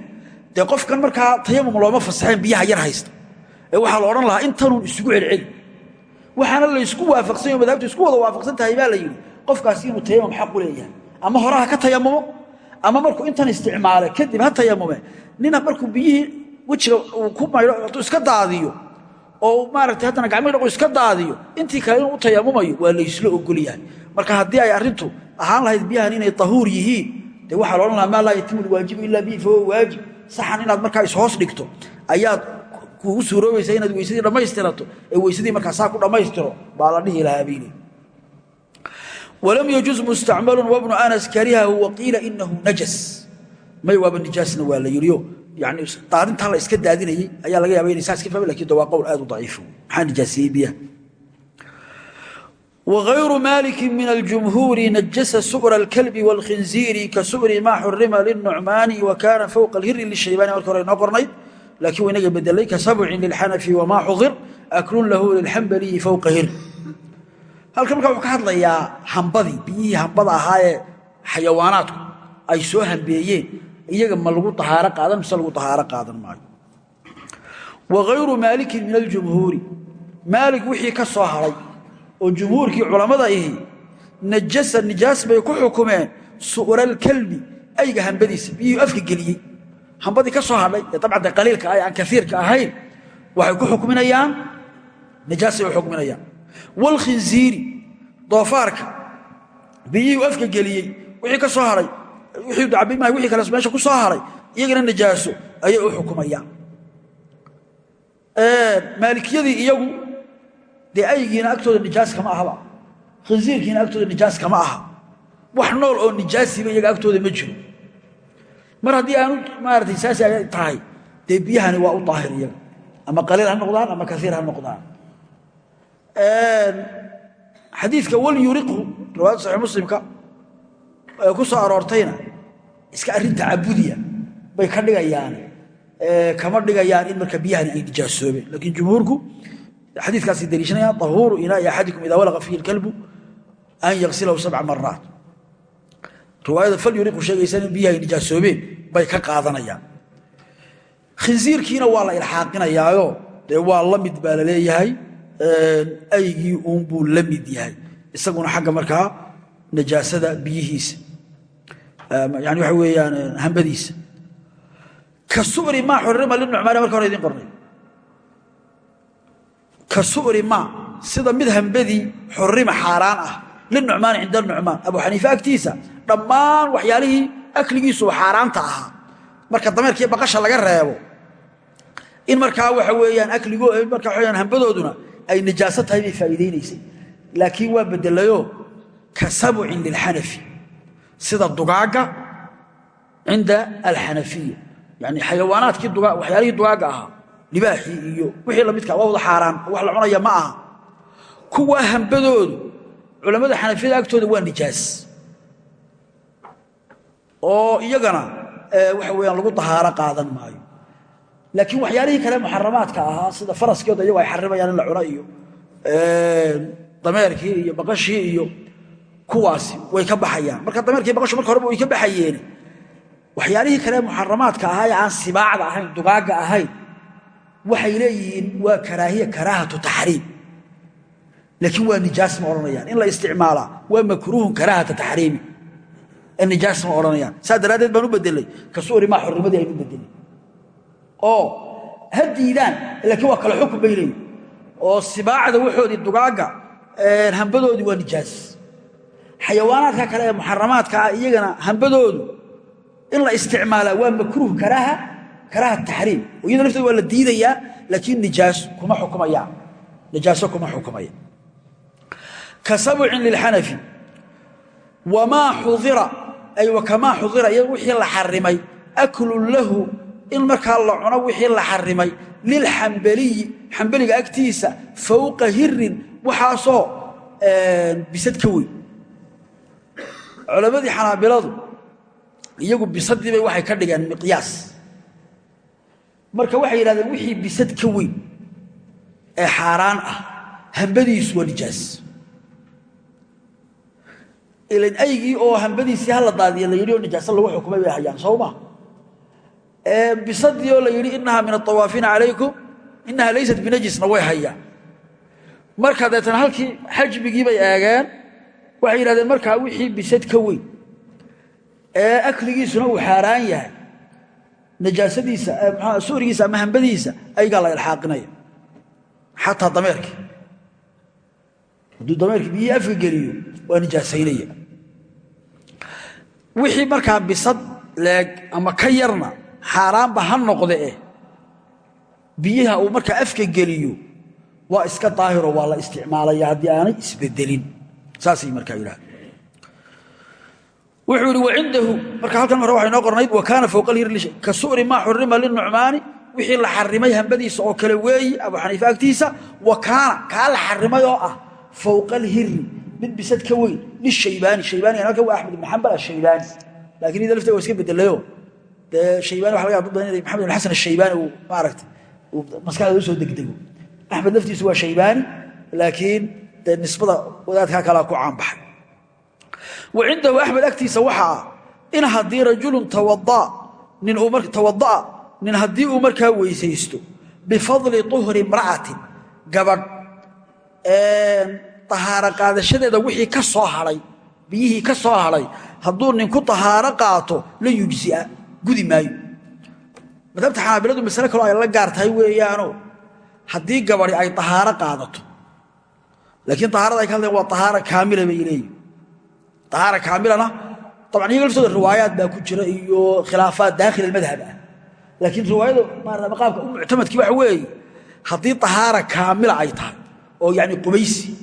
dee qofkan markaa tayamum looma fasaxeen biyaha yar haysta ee waxaa la odhan lahaa intanuun isugu celceli. Waxaana laysku waafaqsany o madhabtu isku wada waafaqsan tahay baa la yidhi qofkaasi inuu tayamum xaq u leeyahay. Ama horaha ka tayamumo ama markuu intan isticmaale kadib ha tayamume nina markuu biyihii wejiga uu ku maydho iska daadiyo oo maaragtay haddana gacmihi dhaqu iska daadiyo intii kale inuu u tayamumayo waa laysla ogol yahay marka haddii ay arrintu ahaan lahayd biyahan inay tahuur yihiin dee waxaa la odhan lahaa maa laa yatimu lwaajibu waajib. Saxan inaad markaa ishoos dhigto ayaad kuugu suuroobaysaa inaad weysadii dhammaystirato ee weysadii markaa saa ku dhammaystiro baa la dhihi lahaa biili. Walam yajuz mustacmalun wabnu anas karihahu waqiila inahu najas. May waaba nijaasna waa la yani daadintaa la iska daadinayey ayaa laga yaaba inay saa iska fahmi lakin de waa qowl aad u daciifo maxaa nijaasiyey biyaha وغyر مالك من الجمهور نجس سؤر الكلب والخنزير كسؤر ما xرم للنعمان وكان فوق الهر للشhيباني marka hore inoo qornayd laakiin w inaga bedelay kaسبع للxنفي وma xضر أكل lahu للحنبلي فوقa hir halkan marka wuxuu ka hadlayaa hambadii biyihii hambada ahaayee xayawaanaadku ay soo hambeeyeen iyaga ma lagu ahaaro aadan mise lagu ahaaro aadan maayo. Waayru maalikin min aljumhuuri. Maalik wixii ka soo haray oo jumhuurkii culamada ahi najasa nijaas bay ku xukumeen su'raalkalbi ayga hambadiisa biyuu afka geliyey. Hambadii ka soo hadhay ee dabcan de qaliilka ah ee aan kaiirka ahayn waxay ku xukminayaan nijaasay u xukminayaan waalkhinziiri doofaarka biyihii u afka geliyey wixii ka soo hadhay wixii dacbimaha wixii kale meesha ku soo haray. Iyagana najaaso ayay u xukumayaan. Maalikiyadii iyagu dee aygiina agtooda nijaas kama ahaba. Khinsiirkiina agtooda nijaas kama aha. Wax nool oo nijaasiba iyaga agtooda ma jiro. Mar haddii aanu maaratay saasi ay tahay dee biyahani waa u daahir ama qaliil ha noqdaan ama kaiir ha noqdaan. Xadiidka walyuriqhu riwaayadda saxiix muslimka ku soo aroortayna iska arrin tacabudiya bay ka dhigayaan kama dhigayaan in marka biyahani ay nijaasoobeen laakiin jumhuurku xadiikaasi daliishanaya ahuuru inaai axadikum ida walaqa fiihi اkalbu an yagsilahu sabca maraat riwaayada falyuriqu sheegaysan in biyaha ay nijaasoobeen bay ka qaadanayaan. Khinsiirkiina waa la ilxaaqinayaayo dee waa la mid baa la leeyahay aygii uunbuu la mid yahay. Isaguna xagga markaa najaasada biyihiisa yani waxa weeyaan hambadiisa. Ka suri maa xurima linucmaani marka hore idin qornay. Ka suri ma sida mid hambadii xurima xaaraan ah linucmaani cinda nucmaan. Abu xaniife agtiisa dhammaan waxyaalihii akligiisuba xaaraanta ahaa. Marka dameerkii baqasha laga reebo in markaa waxa weeyaan akligo markaa waaan hambadooduna ay nijaaso tahay bay faa'iidaynaysay. Laakiin waa bedelayo ka sabucin lilxanafi sida dugaagga cinda alxanafiya yani xayawaanaadkii waxyaalihii dugaagga ahaa libaaxii iyo wixii lamidka waa wada xaaraan wax la cunaya ma aha. Kuwa hambadoodu culammada xanafiyada agtooda waa nijaas. Oo iyagana waxa weyaan lagu dahaaro qaadan maayo. Laakiin waxyaalihii kale muxaramaadka ahaa sida faraskooda iyago ay xarimayaan la cuno iyo dameerkii iyo baqashii iyo kuwaasi way ka baxayaan. Marka dameerkii baqashu marka horeba way ka baxayeen waxyaalihii kale muxaramaadka ahaa ee aan sibaacda ahayn dugaagga ahayn waxay leeyihiin waa karaahiya karaahatu taxriim. Laakiin waa nijaas ma odhanayaan. In la isticmaalaa waa makruuhun karaahata taxriimi nijaas ma odhanayaan. Saa daraaddeed baan u bedelay ka suuri maa xurnimadii aynu bedelay oo ha diidaan laakiin waa kale xukun bay leeyihiin oo sibaacda waxoodii dugaagga hambadoodii waa nijaas xayawaanaadka kale ee muxaramaadka ah iyagana hambadoodu in la isticmaalaa waa makruuh karaaha karaaha taxriim. Oo iyada lafteeda waa la diidayaa laakiin nijaas kuma xukumaya. Nijaaso kuma xukumaya. Ka sabcin lilxanafi wamaa xudira ay wakamaa xudira iyado wixii la xarimay aklun lahu in markaa la cuno wixii la xarimay lilxambaliyi xambaliga agtiisa fowqa hirin waxaasoo bisad ka weyn culammadii xanaabiladu iyagu bisadiibay waxay ka dhigeen miqyaas. Marka waxay yidhahdeen wixii bisad ka weyn ee xaaraan ah hambadiisu waa nijaas. Ilan aygii oo hambadiisii hala daadiya la yidhi oo nijaaso lagu xukumay bay hayaan soo ma. Bisadii la yidhi inahaa min aawaafiina calaykum inahaa laysat binajisna way marka deetana halkii xajmigii bay eegeen waxay yidhahdeen markaa wixii bisad ka weyn ee akligiisuna uu xaaraan yahay najaasadiisa suurigiisa ama hambadiisa aygaa la ilxaaqinaya. Xataa dameerkii. Hadduu dameerkii biyihii afka geliyo waa nijaasaynaya. Wixii markaa bisad leeg ama ka yarna xaaraanba ha noqde eh biyaha uu markaa afka geliyo waa iska daahiro waa la isticmaalaya haddii aanay isbedelin saasay markaa yidhaha. Wuxuu ihi wacindahu marka halkan hore waxay noo qornayd wa kaana fowqa alhirli ka su'ri maa xurima linucmaani wixii la xarimay hambadiisa oo kale weeyi abu xaniife agtiisa wa kaana kaa la xarimay oo ah fowqa alhirri mid bisad ka weyn lishaybaani shaybaanigan halkan waa axmed ibn xambal ashaybaani lakiin ida lafteeda waa iska bedelayo. Dee shaybani waxa laga dad badan inay maxamed ibn xasan ashaybaani uu maaragta uu maskaxda u soo degdego. Axmed laftiisu waa shaybaani laakiin dee nisbada wadaadkaa kalea ku caanbaxay. Wa cindahu axmed agtiisa waxaa in haddii rajulun tawadaa nin haddii uu markaa weysaysto bifadli tuhri imra'atin gabadh tahaaro qaadashadeeda wixii ka soo hadhay biyihii ka soo hadhay hadduu ninku tahaaro qaato la yujsia gudi maayo. Madhabta xanaabiladu masale kaloo ay la gaar tahay weeyaanoo gabadi ay tahaaro qaadato laakiin tahaarada ay ka hadleen waa tahaara kaamila bay leeyihiin. Tahaara kaamilana dabcan iyaga laftooda riwaayaad baa ku jira iyo khilaafaad daakhil almadhab ah. Laakiin riwaayada maarata maqaamka u muctamadkii waxa weeye haddii tahaara kaamila ay tahay oo yacni qubaysi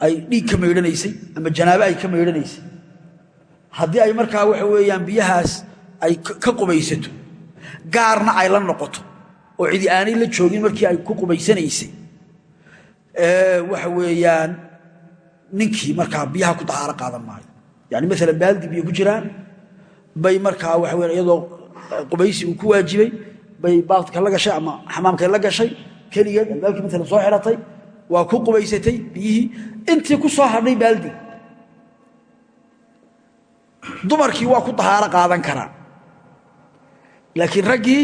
ay dhiig ka maydhanaysay ama janaabo ay ka maydhanaysay haddii ay markaa waxa weeyaan biyahaas ay ka qubaysato gaarna ay la oo cidi aanay la waxa weeyaan ninkii markaa biyaha ku dahaaro qaadan maayo. Yani maalan baaldi biyo ku jiraan bay markaa waxa weyan iyadoo qubaysi uu ku waajibay bay baadka la gashay ama xamaamkay la gashay keligeed albaabkii maalan soo xiratay waa ku qubaysatay biyihii. Intii ku soo hadhay baaldi dumarkii waa ku dahaaro qaadan karaa. Laakiin raggii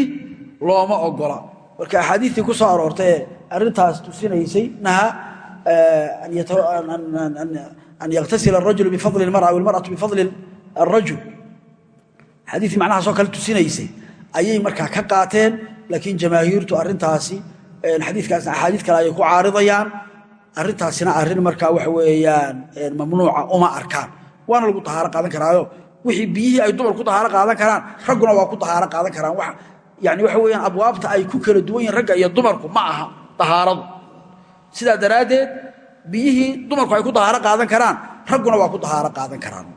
looma ogola marka axaadiitii ku soo aroorta arintaas tusinaysay naha eh, an yaktasila arajulu bifadli mara aw almaratu bifadli arajul xadiiii macnahaasoo kale tusinaysay. Ayay markaa ka qaateen laakiin jamaahiirtu arintaasi xadiikaasna axaadiis kale ayay ku caaridayaan. Arintaasina arrin markaa waxa weeyaan mamnuuca uma arkaan. Waana lagu tahaaro qaadan karaayo. Wixii biyihii ay dumar ku tahaaro qaadan karaan ragguna waa ku tahaaro qaadan karaan yani waxa weyaan abwaabta ay ku kala duwan yihiin ragga iyo dumarku ma aha tahaaradu. Sidaa daraaddeed biyihii dumarku ay ku tahaaro qaadan karaan ragguna waa ku tahaaro qaadan karaan.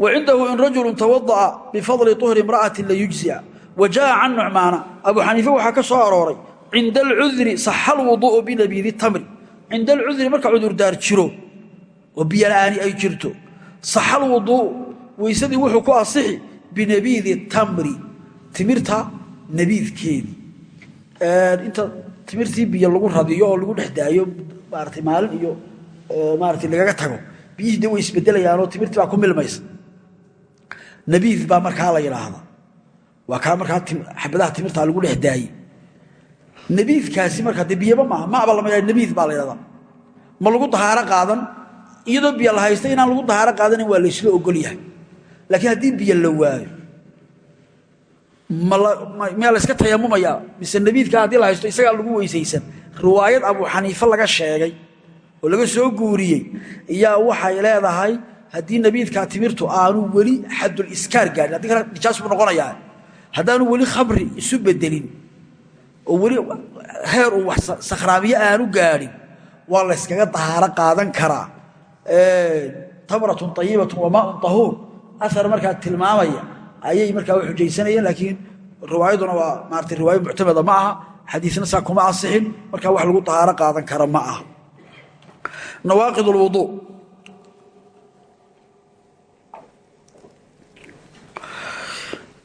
Wa cindahu in rajulu tawada'a bifadli tuhri imra'atin layujzia wa jaءa can nucmaana abu xaniife waxaa ka soo arooray cinda alcudri saxa alwuduu'u binabiidi tamri. Cinda alcudri marka cudurdaar jiro oo biyola'aani ay jirto saxa alwuduu'u weysadii wuxuu ku asixi binabiidi tamri timirta nabiidkeedii inta timirtii biyo lagu radiyo oo lagu dhex daayo maalin iyo maarata lagaga tago biyihii de way isbedelayaanoo timirtii baa ku milmaysa nabiid baa markaa la yidhaahda waa kaa markaa xabadaha timirtaa lagu dhex nabiidkaasi markaa dee biyaba maaha maba lama yaa nabiid baa la ydhahdaa ma lagu dahaaro qaadan iyadoo biyo la haysta inaan lagu dahaaro qaadanin waa laysla ogol yahay. Laakiin haddii biyo la waayo miyaa layska tayamumaya mise nabiidka haddii la haysto isagaa lagu weysaysan. Riwaayad abu xaniife laga sheegay oo laga soo guuriyey iyaa waxay leedahay haddii nabiidkaa timirtu aanu weli xaduliskaar gaadhin haddii kale nijaas buu noqonayaa. Haddaanu weli khamri isu bedelin oo weli heer uu wax sakhraamiye aanu gaadhin waa layskaga dahaaro qaadan karaa. Tamratun ayibatun wamaaun tahuur. Aar markaa tilmaamaya ayay markaa u xujaysanayeen laakiin riwaayaduna waa maarata riwaayo muctamada ma aha xadiisna saa kuma ansixin markaa wax lagu tahaaro qaadan kara ma aha. Nawaaqid lwudu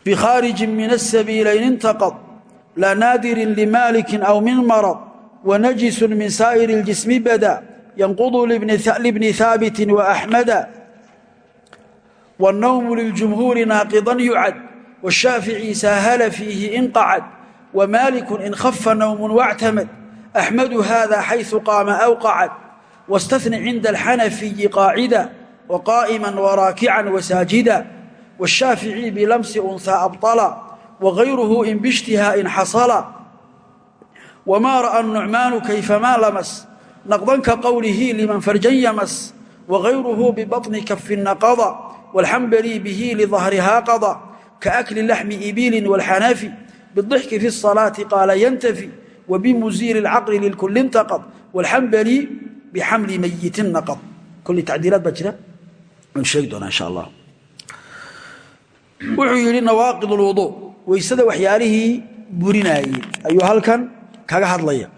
bkhaariji min asabiilayn intaqad la naadirin limaalikin aw min marad wanajisun min saa'iri اljismi bada yanqudu libni haabitin waaxmada وaأxmada wالnowm liljumhuuri naaqidan yucad wالshaafici saahala fiihi inqacad wmaaliku in khafa nowm wاctamad أxmadu hada xayثu qaama aw qacad wاstahni cinda اlxanafiyi qaacida waqaa'ima waraakican wasaajida والشhاaفiعي بلمس أنثى أبطلا وغyره in باجتiهاء xaصلا وما رأى النعمان كيفما لمس نقضا كقوله لمن فرجا يمس وغyره ببطن كف نقضى والحنبلي به لظهرها قضى كأكل لحم إبيل والحنافي بالضحك في الصلاة قال ينتفي وبمزيل العقل للكل انتقض والحنبلي بحمل ميت نقض كل تعديلات baa jira sheegi doonaa إن شاء الله wuxuu yidhi nawaaqid ulwuduu weysada waxyaalihii burinaayey ayuu halkan kaga hadlaya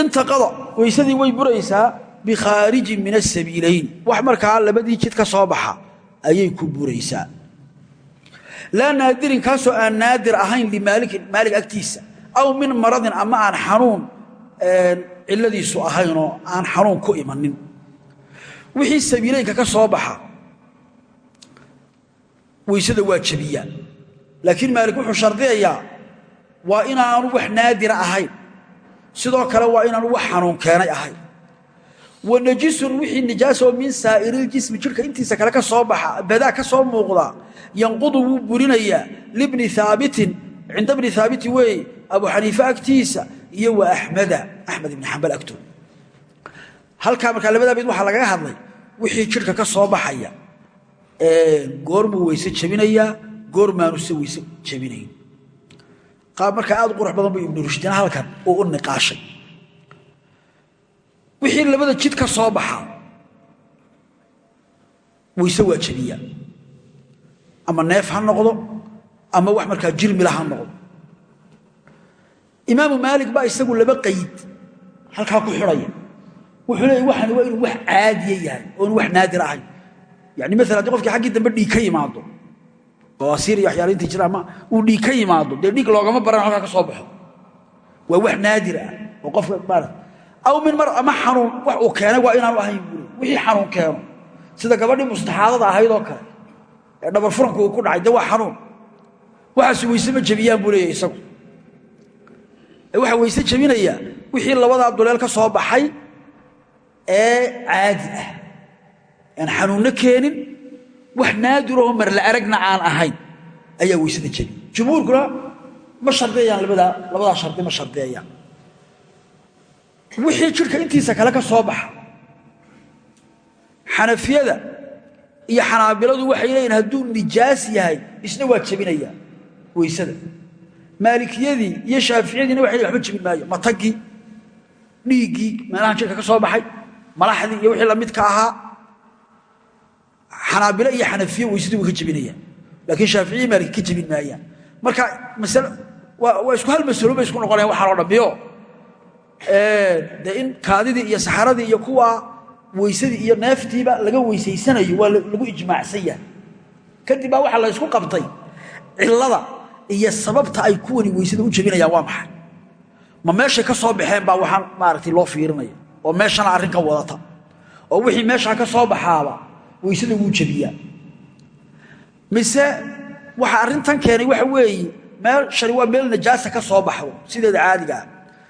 intaqada weysadii way buraysaa bikhaarijin min asabiilayn wax markaa labadii jid ka soo baxa ayay ku buraysaa. Laa naadirin kaasoo aan naadir ahayn limaalikin maalig agtiisa. Aw min maradin ama aan xanuun ciladiisu ahaynoo aan xanuun ku imanin. Wixii sabiilaynka ka soo baxa weysada waa jabiyaa laakiin maalik wuxuu shardiyayaa waa inaanu wax naadira ahayn. Sidoo kale waa inaanu wax xanuun keenay ahayn wa najisun wixii nijaasoo min saa'iriljismi jidhka intiisa kale ka soo baxa badaa ka soo muuqda yanqudu wuu burinayaa libni haabitin cinda bni haabitin weeye abu xaniife agtiisa iyo wa axmeda axmed ibni xambal agtood halkaa markaa labadaa mid waxaa lagaga hadlay wixii jidhka ka soo baxaya. Goormuu weyse jebinayaa goormaanuse weyse jebinayn qaab markaa aad qurux badan buu ibnu rushdina halkan uu u niqaashay wixii labada jid ka soo baxa weyse waa jebiyaa ama neef ha noqdo ama wax markaa jirmila ha noqdo. Imaamu maalik baa isagu laba qayd halkaa ku xidhaya wuxuu leeya waxani waa inuu wax caadiya yahay oonu wax naadir ahayn yani maala haddii qofkii xaggii dambe dhiig ka yimaado bawaasiir iyo waxyaala intii jira ama uu dhiig ka yimaado dee dhiig loogama baran halkaa ka soo baxo. Waa wax naadir ah oo qofka maarata aw min mar ama xanuun wax uu keenay waa inaanu ahayn wixii xanuun keeno. Sida gabadhii mustaxaadada ahayd oo kale ee dhabar furanku uu ku dhacay waa xanuun. Waxaas weyse ma jebiyaan buu leeyahy isagu. Waxa weyse jebinaya wixii labadaa duleel ka soo baxay ee caadi ah. Aan xanuunno keenin wax naadiroo marla aragna aan ahayn ayaa weysada jebi jumhuurkuna ma shardiyayaan labadaa shardi ma shardiyayaan wixii jidhka intiisa kale ka soo baxa. Xanafiyada iyo xanaabiladu waxay leeyihiin hadduu nijaas yahay isna waa jebinayaa weysada. Maalikiyadii iyo shaaficiyadiina waxay waba jebin maayo. Matagii dhiiggii meelahan jidhka ka soo baxay malaxdii iyo wixii lamidka ahaa. Xanaabilo iyo xanafiye weysadii way ka jebinayaan. Laakiin shaaficiyi maaliki ka jebin maayaan. Marka waa isku hal masalo bay isku noqonayan waxaan oo dhammiyo dee in kaadidii iyo saxaradii iyo kuwa weysadii iyo neeftiiba laga weysaysanayo waa lagu ijmaacsan yahay. Kadib baa la ysku qabtay cilada iyo sababta ay kuwani weysada u jebinayaan waa maxay? Ma meeshay ka soo baxeen baa waxaan maaragtay loo fiirinaya oo meeshana arrinkan wadata oo wixii meeshaa ka soo baxaaba weysada wuu jebiyaa. Mise waxa arrintan keenay waxa weeye meeshani waa meel najaasa ka soo baxdo sideeda caadiga ah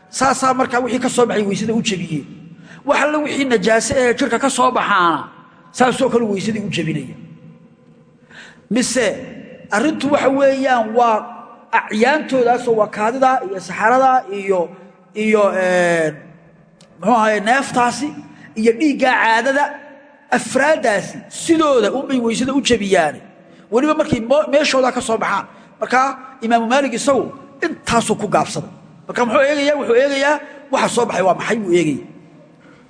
saasaa markaa wixii ka soo baxay weysada u jebiyeen. Wax alle wixii najaase ee jirka ka soo baxaana saasoo kale weysadii u jebinaya. Mise arrintu waxa weeyaan waa acyaantoodaasoo waa kaadidaa iyo saxaradaa iyo iyo muxuu ahaye neeftaasi iyo dhiiggaa caadada afraaddaasi sidooda unbay weysada u jabiyaane weliba markay meeshoodaa ka soo baxaan markaa imaamu maalig isagu intaasuu ku gaabsaday marka muxuu eegayaa wuxuu eegayaa waxa soo baxay waa maxay buu eegaya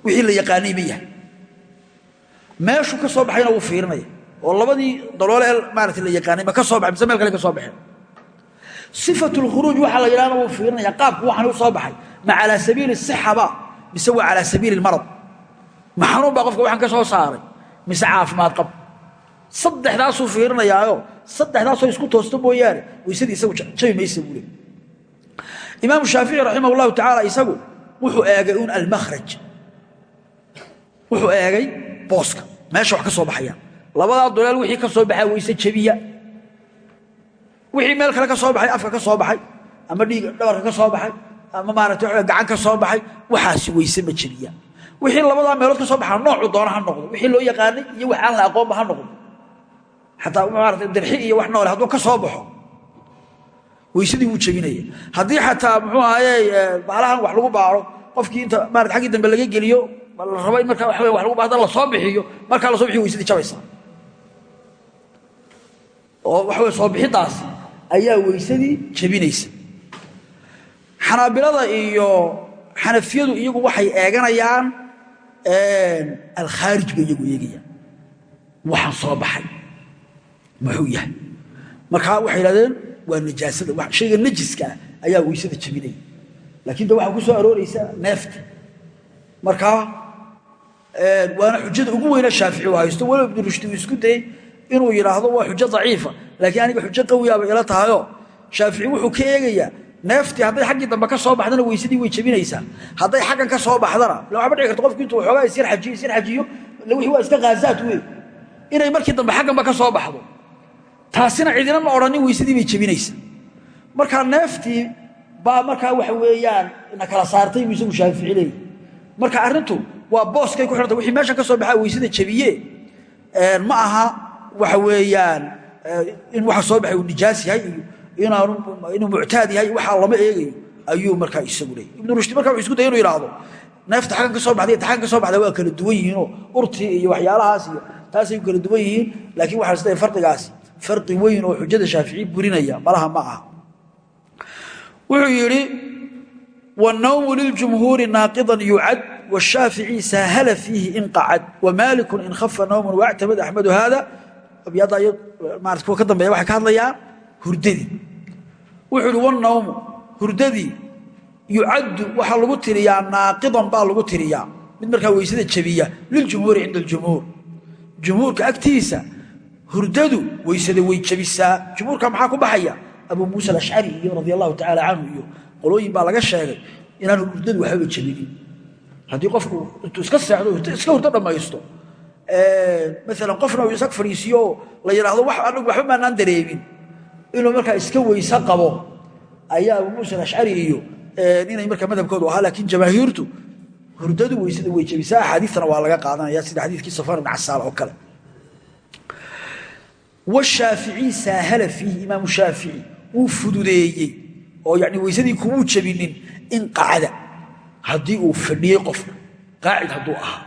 wixii la yaqaanay ma yahay. Meeshuu ka soo baxayna wuu fiirinaya. Oo labadii daloole ee la yaqaanay ma ka soo baxay mise meel kale ka soo baxeen sifatu lkhuruuj waxaa la yidhahna wuu fiirinaya. Qaabku waxaan u soo baxay. Ma calaa sabiili sixaba mise waa calaa sabiili lmarad ma xanuun baa qofka waxaan ka soo saaray. Mise caafimaad qab. Saddexdaasuu fiirinayaayo. Saddexdaasoo isku toosto mooyaane. Weysadii isagu jabi maysa buu le imaamu shaafici raximah llahu tacaala isagu wuxuu eegay un almakhraj. Wuxuu eegay booska. Meesha wax ka soo baxayaan labadaa duleel wixii ka soo baxaa weyse jebiya. Wixii meel kale ka soo baxay afka ka soo baxay ama dhiig dhabarka ka soo baxay ama maarata gacan ka soo baxay waxaasi weyse ma jebiya. Wixii labadaa meelood ka soo baxaa noocu doona ha noqdo. Wixii loo yaqaanay iyo wax aan la aqoonba ha noqdo. Xataa maarata dirxi iyo wax noole hadduu ka soo baxo weysadii wuu jebinaya haddii xataa muxuu ahaye baalahan wax lagu baaro qofkii inta maarata xaggii dambe laga geliyo la rabo in markaa waxa wa lagu baada la soo bixiyo markaa la soo bixiyo weysadii jabaysaa oo waxa wey soo bixidaasi ayaa weysadii jebinaysa xanaabilada iyo xanafiyadu iyagu waxay eeganayaan alkhaarij bay iyagu eegayaan. Waxaan soo baxay. Muxuu yahay. Markaa waxay idhahdeen waa najaasada shayga najiskaa ayaa weysada jebinaya laakiin de waxaa ku soo arooraysa neefta markaa waana xujada ugu weyna shaafici u haysto. Walow ibnu rushdi uu isku dayey inuu yidhaahdo waa xujo daciifa laakiin aniga xujo qawiyaaba ila tahayoo shaafici wuxuu ka eegayaa neeftii hadday xaggii dambe ka soo baxdana weysadii way jebinaysaa hadday xaggan ka soo baxdana waxba dhici karta qofku intuu waxoogaa isyar xajiyo isyar xajiyo wixii waa iska khaazaad wey inay markii dambe xagganba ka soo baxdo taasina cidina ma odhanin weysadii bay jebinaysaa markaa neeftii baa markaa waxa weeyaan na kala saartay buu isagu marka arrintu waa booskay ku xidhanta wixii meeshan ka soo baxaa weysada jebiye ma aha waxa weeyaan in waxa soo baxay uu nijaas yahay iyo inuu muctaad yahay waxaa lama eegayo ayuu markaa isagu leeyahy ibnu rushdi marka wuxuu isku daya inu yidhaahdo neefta xaggan ka soo baxday ta xaggan ka soo baxday waa kala duwan yihiinoo urtii iyo waxyaalahaas iyo taasay kala duwan yihiin laakiin waxaa is leeyahay farqigaasi farqi weyn oo xujada shaafici burinaya malaha ma aha. Wuxuu yidhi wاnnawmu liljumhuuri naaqida yucad washaafici saahala fiihi inqacad wamaaliku in khafa nawma wactamad axmedu haada. Abyaadda marat kuwa ka dambeya waxay ka hadlayaan hurdadii. Wuxuu yidhi wannawmu hurdadii yucaddu waxaa lagu tiriyaa naaqidan baa lagu tiriyaa. Mid markaa weysada jabiya liljumhuuri cinda اljumhuur jumhuurka agtiisa hurdadu weysada way jebisaa jumhuurka maxaa ku baxaya? Abu muusa alashcari iyo radi allahu tacaala canhu iyo qolooyin baa laga sheegay inaanu hurdadu waxbaba jebinin haddii qofku intuu iska seexdo iska hurdo dhammaysto maalan qofna uu isag fadhiisiyo la yidhaahdo anagu waxba maanaan dareemin. Inuu markaa iska weyse qabo ayaa abu muusa alashcari iyo inay markaa madhabkoodu ahaa laakiin jamaahiirtu hurdadu weysada way jebisaa axaadiistana waa laga qaadanaya sida xadiidkii safar ibn casaal oo kale washaafici saahala fiihi imaamu shaafici wuu fududeeyey oo yani weysadii kumuu jebinin in qacda haddii uu fadhiyey qofka qaacid hadduu ahaa.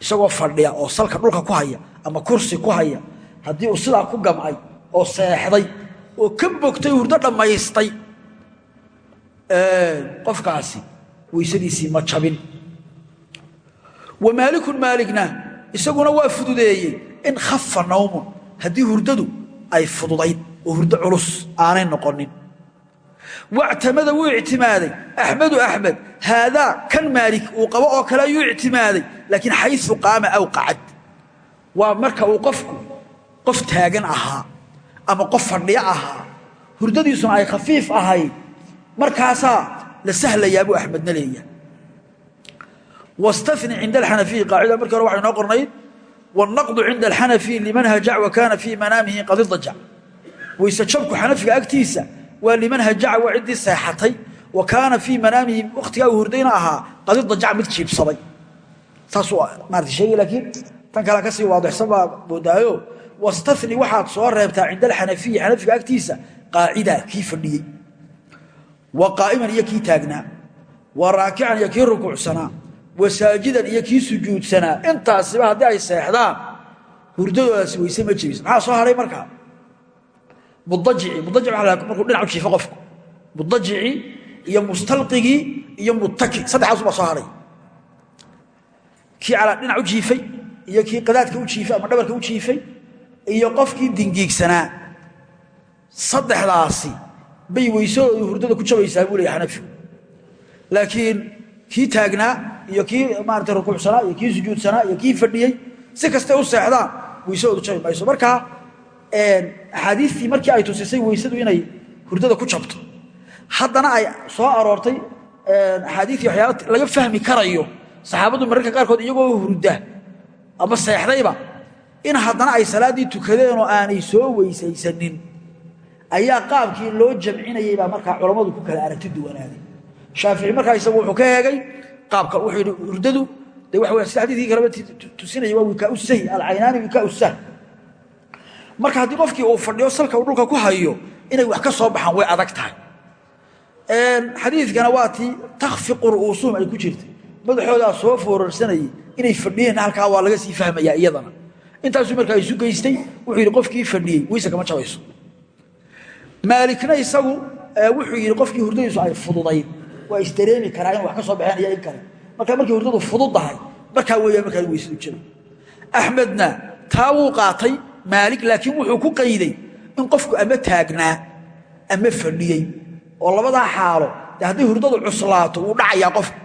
Isagoo fadhiya oo salka dhulka ku haya ama kursi ku haya haddii uu sidaa ku gamcay oo seexday oo ka bogtay hurdo dhammaystay qofkaasi weysadiisii ma jabin. Wa maalikun maaligna isaguna waa fududeeyey in khafa nawmun haddii hurdadu ay fududayd oo hurdo culus aanay noqonin. Wactamada wuu ictimaaday. Axmedu axmed haadaa kan maalik uu qabo oo kale ayuu ictimaaday laakiin xayu qaama aw qacad. Waa marka uu qofku qof taagan ahaa ama qof fadhiyo ahaa hurdadiisuna ay khafiif ahayd markaasaa la sahlayaa buu axmedna leeyahay. Wastafni cinda alxanafiyi qaacida markii qornayd wاlnaqdu cinda alxanafi liman hajac wa kaana fii manaamihi qad idajac weyse jabku xanafiga agtiisa waa liman hajaca waa ciddii seexatay wa kaana fii manaamihi wakhtigaa uu hurdayna ahaa qad idajac mid jiibsaday saasuu maarata sheegay laakiin tan kale ka sii waadixsan baa moodaayo wastani waxaad soo reebtaa cinda alxanafiyi xanafiga agtiisa qaacida kii fadhiyey wa wa saajidan iyo kii sujuudsanaa intaasiba haddii ay seexdaan hurdadoodaasi weyse ma jebis maxaa soo hadhay markaa mudajici mudajic markuu dhinac u jiifo qofku. Mudajici iyo mustalqigii iyo muttaki. Saddexdaasubaa soo hadhay kii calaa dhinac u jiifay iyo kii qadaadka u jiifay ama dhabarka u jiifay iyo qofkii dingiigsanaa saddexdaasi bay weysadoodu hurdada ku jabaysaa buu leeya xanafigu. Laakiin kii taagnaa iyo kii maarata rukuucsanaa iyo kii sujuudsanaa iyo kii fadhiyey si kastay u seexdaan weysadoodu jabi mayso markaa axaadiistii markii ay tusisay weysadu inay hurdada ku jabto. Haddana ay soo aroortay axaadiistii waxyaala laga fahmi karayo. Saxaabadu mararka qaarkood iyagoo hurda ama seexdayba in haddana ay salaaddii tukadeen oo aanay soo weysaysanin ayaa qaabkii loo jamcinayay baa markaa ku kala aragti duwanaaday shaafici markaa isagu wuxuu ka eegay qaabka wuxuu yidhi hurdadu de waxa weya sida xadiiskii kaleba waa wikaa usahi alcaynaani wikaa usah marka haddii qofkii uu fadhiyo salka uu dhulka ku hayo inay wax ka soo baxaan way adag tahay. Xadiidkana waa tii takfiqu ru'uusuhum ay ku jirtay. Madaxoodaa soo foorarsanayay inay fadhiyeen halkaa waa laga sii fahmayaa iyadana. Intaasuu markaa isu geystay wuxuu yidhi qofkii fadhiyey weyse kama jabayso maalikna isagu wuxuu yidhi qofkii hurdadiisu ay fududayd waa isdareemi karaa in wax ka soo baxeen iyo in kale. Marka markii hurdadu fududdahay markaa weeyaan markaa weysadu jiro axmedna taa wuu qaatay maalik laakiin wuxuu ku qayday in qofku ama taagnaa ama fadhiyey oo labadaa xaalo de hadday hurdadu cuslaato wuu dhacayaa qofku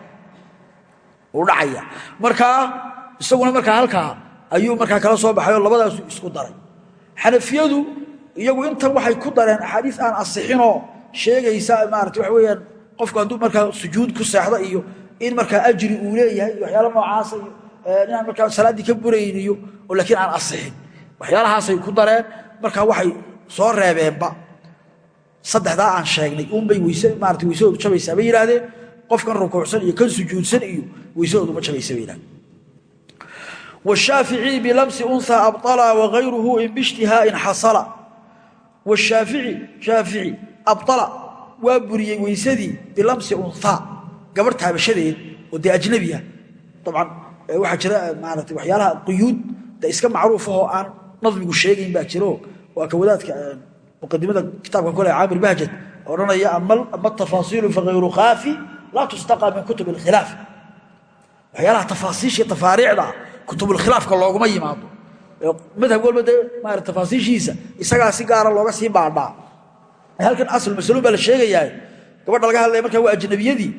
wuu dhacaya markaa isaguna markaa halkaa ayuu markaa kala soo baxay oo labadaasu isku daray. Xanafiyadu iyagu intan waxay ku dareen axaadiis aan asixinoo sheegaysa maarata waxa weyaan qofku hadduu markaa sujuud ku seexdo iyo in markaa ajri uu leeyahay ah iyo waxyaala noocaasa iyo inaan markaa salaaddii ka burayn oo laakiin aan asixin waxyaalahaasay ku dareen markaa waxay soo reebeenba. Saddexdaa aan sheegnay unbay maarata weysadoodu jabaysaa bay yidhaahdeen qofkan rukuucsan iyo kan sujuudsan iyo weysadooduma jabaysa bay yidhahdeen washaaficiy bilamsi unhaa abطalaa waayruhu in bishtihaa'in xasala washaafici shaafici waa buriyey weysadii bilamsi unhaa gabarh taabashadeed oo dee ajnabi ah. Dabcan waxaa jira maarata waxyaalaha quyuud de iska macruufahoo aan nadmigu sheegayn baa jiro. Waa ka wadaadka muqadimada kitaabkan kole caamir bahjad odhanaya ama atafaasiilu fagayru khaafi laa tustaqa min kutub اlkhilaaf waxyaalaha tafaasiisha tafaariicda kutubulkhilaafka looguma yimaado. Madhab walba dee maara tafaasiishiisa isagaa si gaara looga sii baadhaa halkan asl masalo baa la sheegayaa. Gabadha laga hadlaya markaa waa ajnabiyadii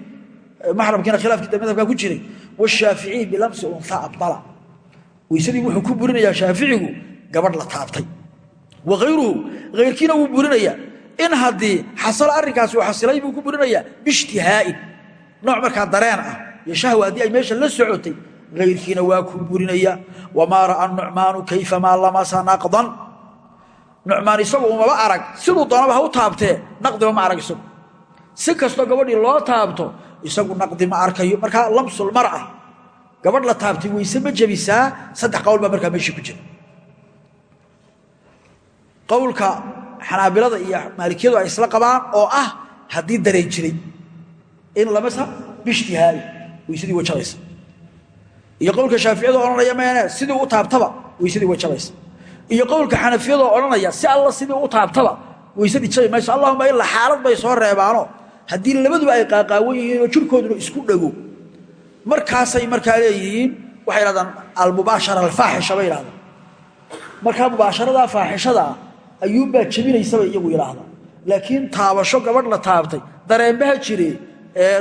maxramkiina khilaafkii madhabkaa ku jiray. Washaaficiyi bilamsi unha abdala. Weysadii wuxuu ku burinayaa shaaficigu gabadh la taabtay. Wa hayruhu hayrkiina wuu burinayaa. In haddii xasalo arrinkaasi uu xasilay buu ku burinayaa biishtihaa'in nooc markaa dareen ah iyo shahwa haddii ay meesha la socotay hayrkiina waa ku burinaya wamaa ra'a nucmaanu kayfamaa lamasa naqdan nucmaan isagu umaba arag. Siduu doonaba ha u taabtee naqdiba ma arag isagu. Si kastoo gabadhii loo taabto isagu naqdi ma arkayo. Markaa lamsulmar'a gabadh la taabtay weyse ma jebisaa saddex qowl baa markaa meeshii ku jira. Qowlka xanaabilada iyo maalikiyadu ay isla qabaan oo ah haddii dareen jiray in lamasa bishtihaai weysadii wajabaysa iyo qowlka shaaficiyado odhanaya meene sidii u taabtaba weysadii wajabaysa iyo qowlka xanafiyadoo odhanaya si alla sidii u taabtaba weysadii jabi mayso allahuma ilaa xaalad bay soo reebaano. Haddii labaduba ay qaaqaawan yihiinoo jirkooduna isku dhego markaasay markaa leeyihiin waxay yidhahdaan almubaashara alfaaxisha bay yidhahdaan. Markaa mubaasharadaa faaxishadaa ayuunbaa jebinaysabay iyagu yidhaahdaan laakiin taabasho gabadh la taabtay dareenbaha jire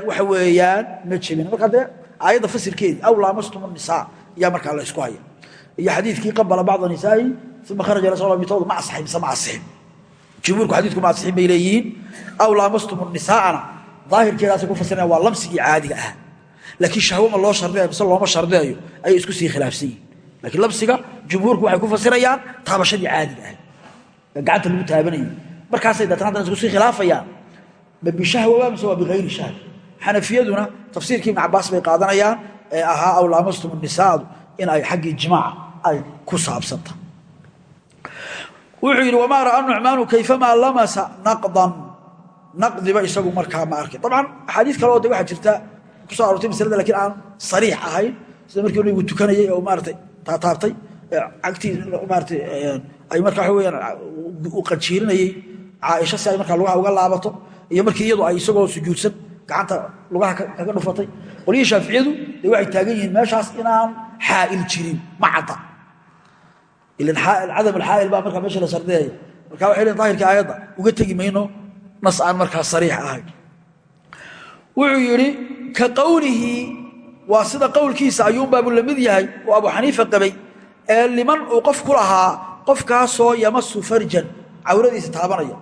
waxa weeyaan ma jebin markaa dee aayadda fasirkeedii aw laamastum nisaa ayaa markaa la ysku haya iyo xadiidkii qabala bacda nisaa'i uma kharaja ila sala mitoodu ma asaxin mise ma asixin jumhuurku xadiidku ma asixin bay leeyihiin. Aw laamastum nisaa'ana. Daahirkeedaasay ku fasirayaan waa lamsigii caadiga ah. Laakiin shahwo ma loo shardiyayo mise looma shardiyayo ayay isku sii khilaafsan yihiin laakiin lamsiga jumhuurku waxay ku fasirayaan taabashadii caadiga ah. Ee gacanta lagu taabanayay. Markaasay deetana haddana isku sii khilaafayaan. Ma bishahwa waa mise waa bihayri shahwa xanafiyaduna tafsiirkii ibn cabaas bay qaadanayaan ee ahaa aw laamastum nisaadu in ay xaggii jimaaca ay ku saabsanta. Wuxuu yidhi wamaa ra'a nucmaanu kayfamaa lamasa naqdan? Naqdiba isagu markaa ma arkay dabcan axaadiis kale oo de waxaa jirta ku soo aroortay maslada lakiin aan sariix ahayn sida markii nabigu tukanayay oo maaratay taataabtay cagtii maaratay ay markaa waxa weyaan u qajiirinayey caaisha si ay markaa lugaha uga laabato iyo markii iyadu ay isagoo sujuudsan gacanta lugaha kaga dhufatay. Qolyihii shaaficiyadu waxay taagan yihiin meeshaas inaan xaa'il jirin ma cadam alxaa'il baa markaa meesha la shardeeya marka waxay leeyiin daahirkii aayadda uga tegi mayno nas aan markaa sariix ahayn. Wuxuu yidhi ka qowlihi waa sida qowlkiisa ayuunbaabu la mid yahay oo abu xaniifa qabay ee liman uu qof ku lahaa qofkaasoo yamasu farjan cawradiisa taabanaya.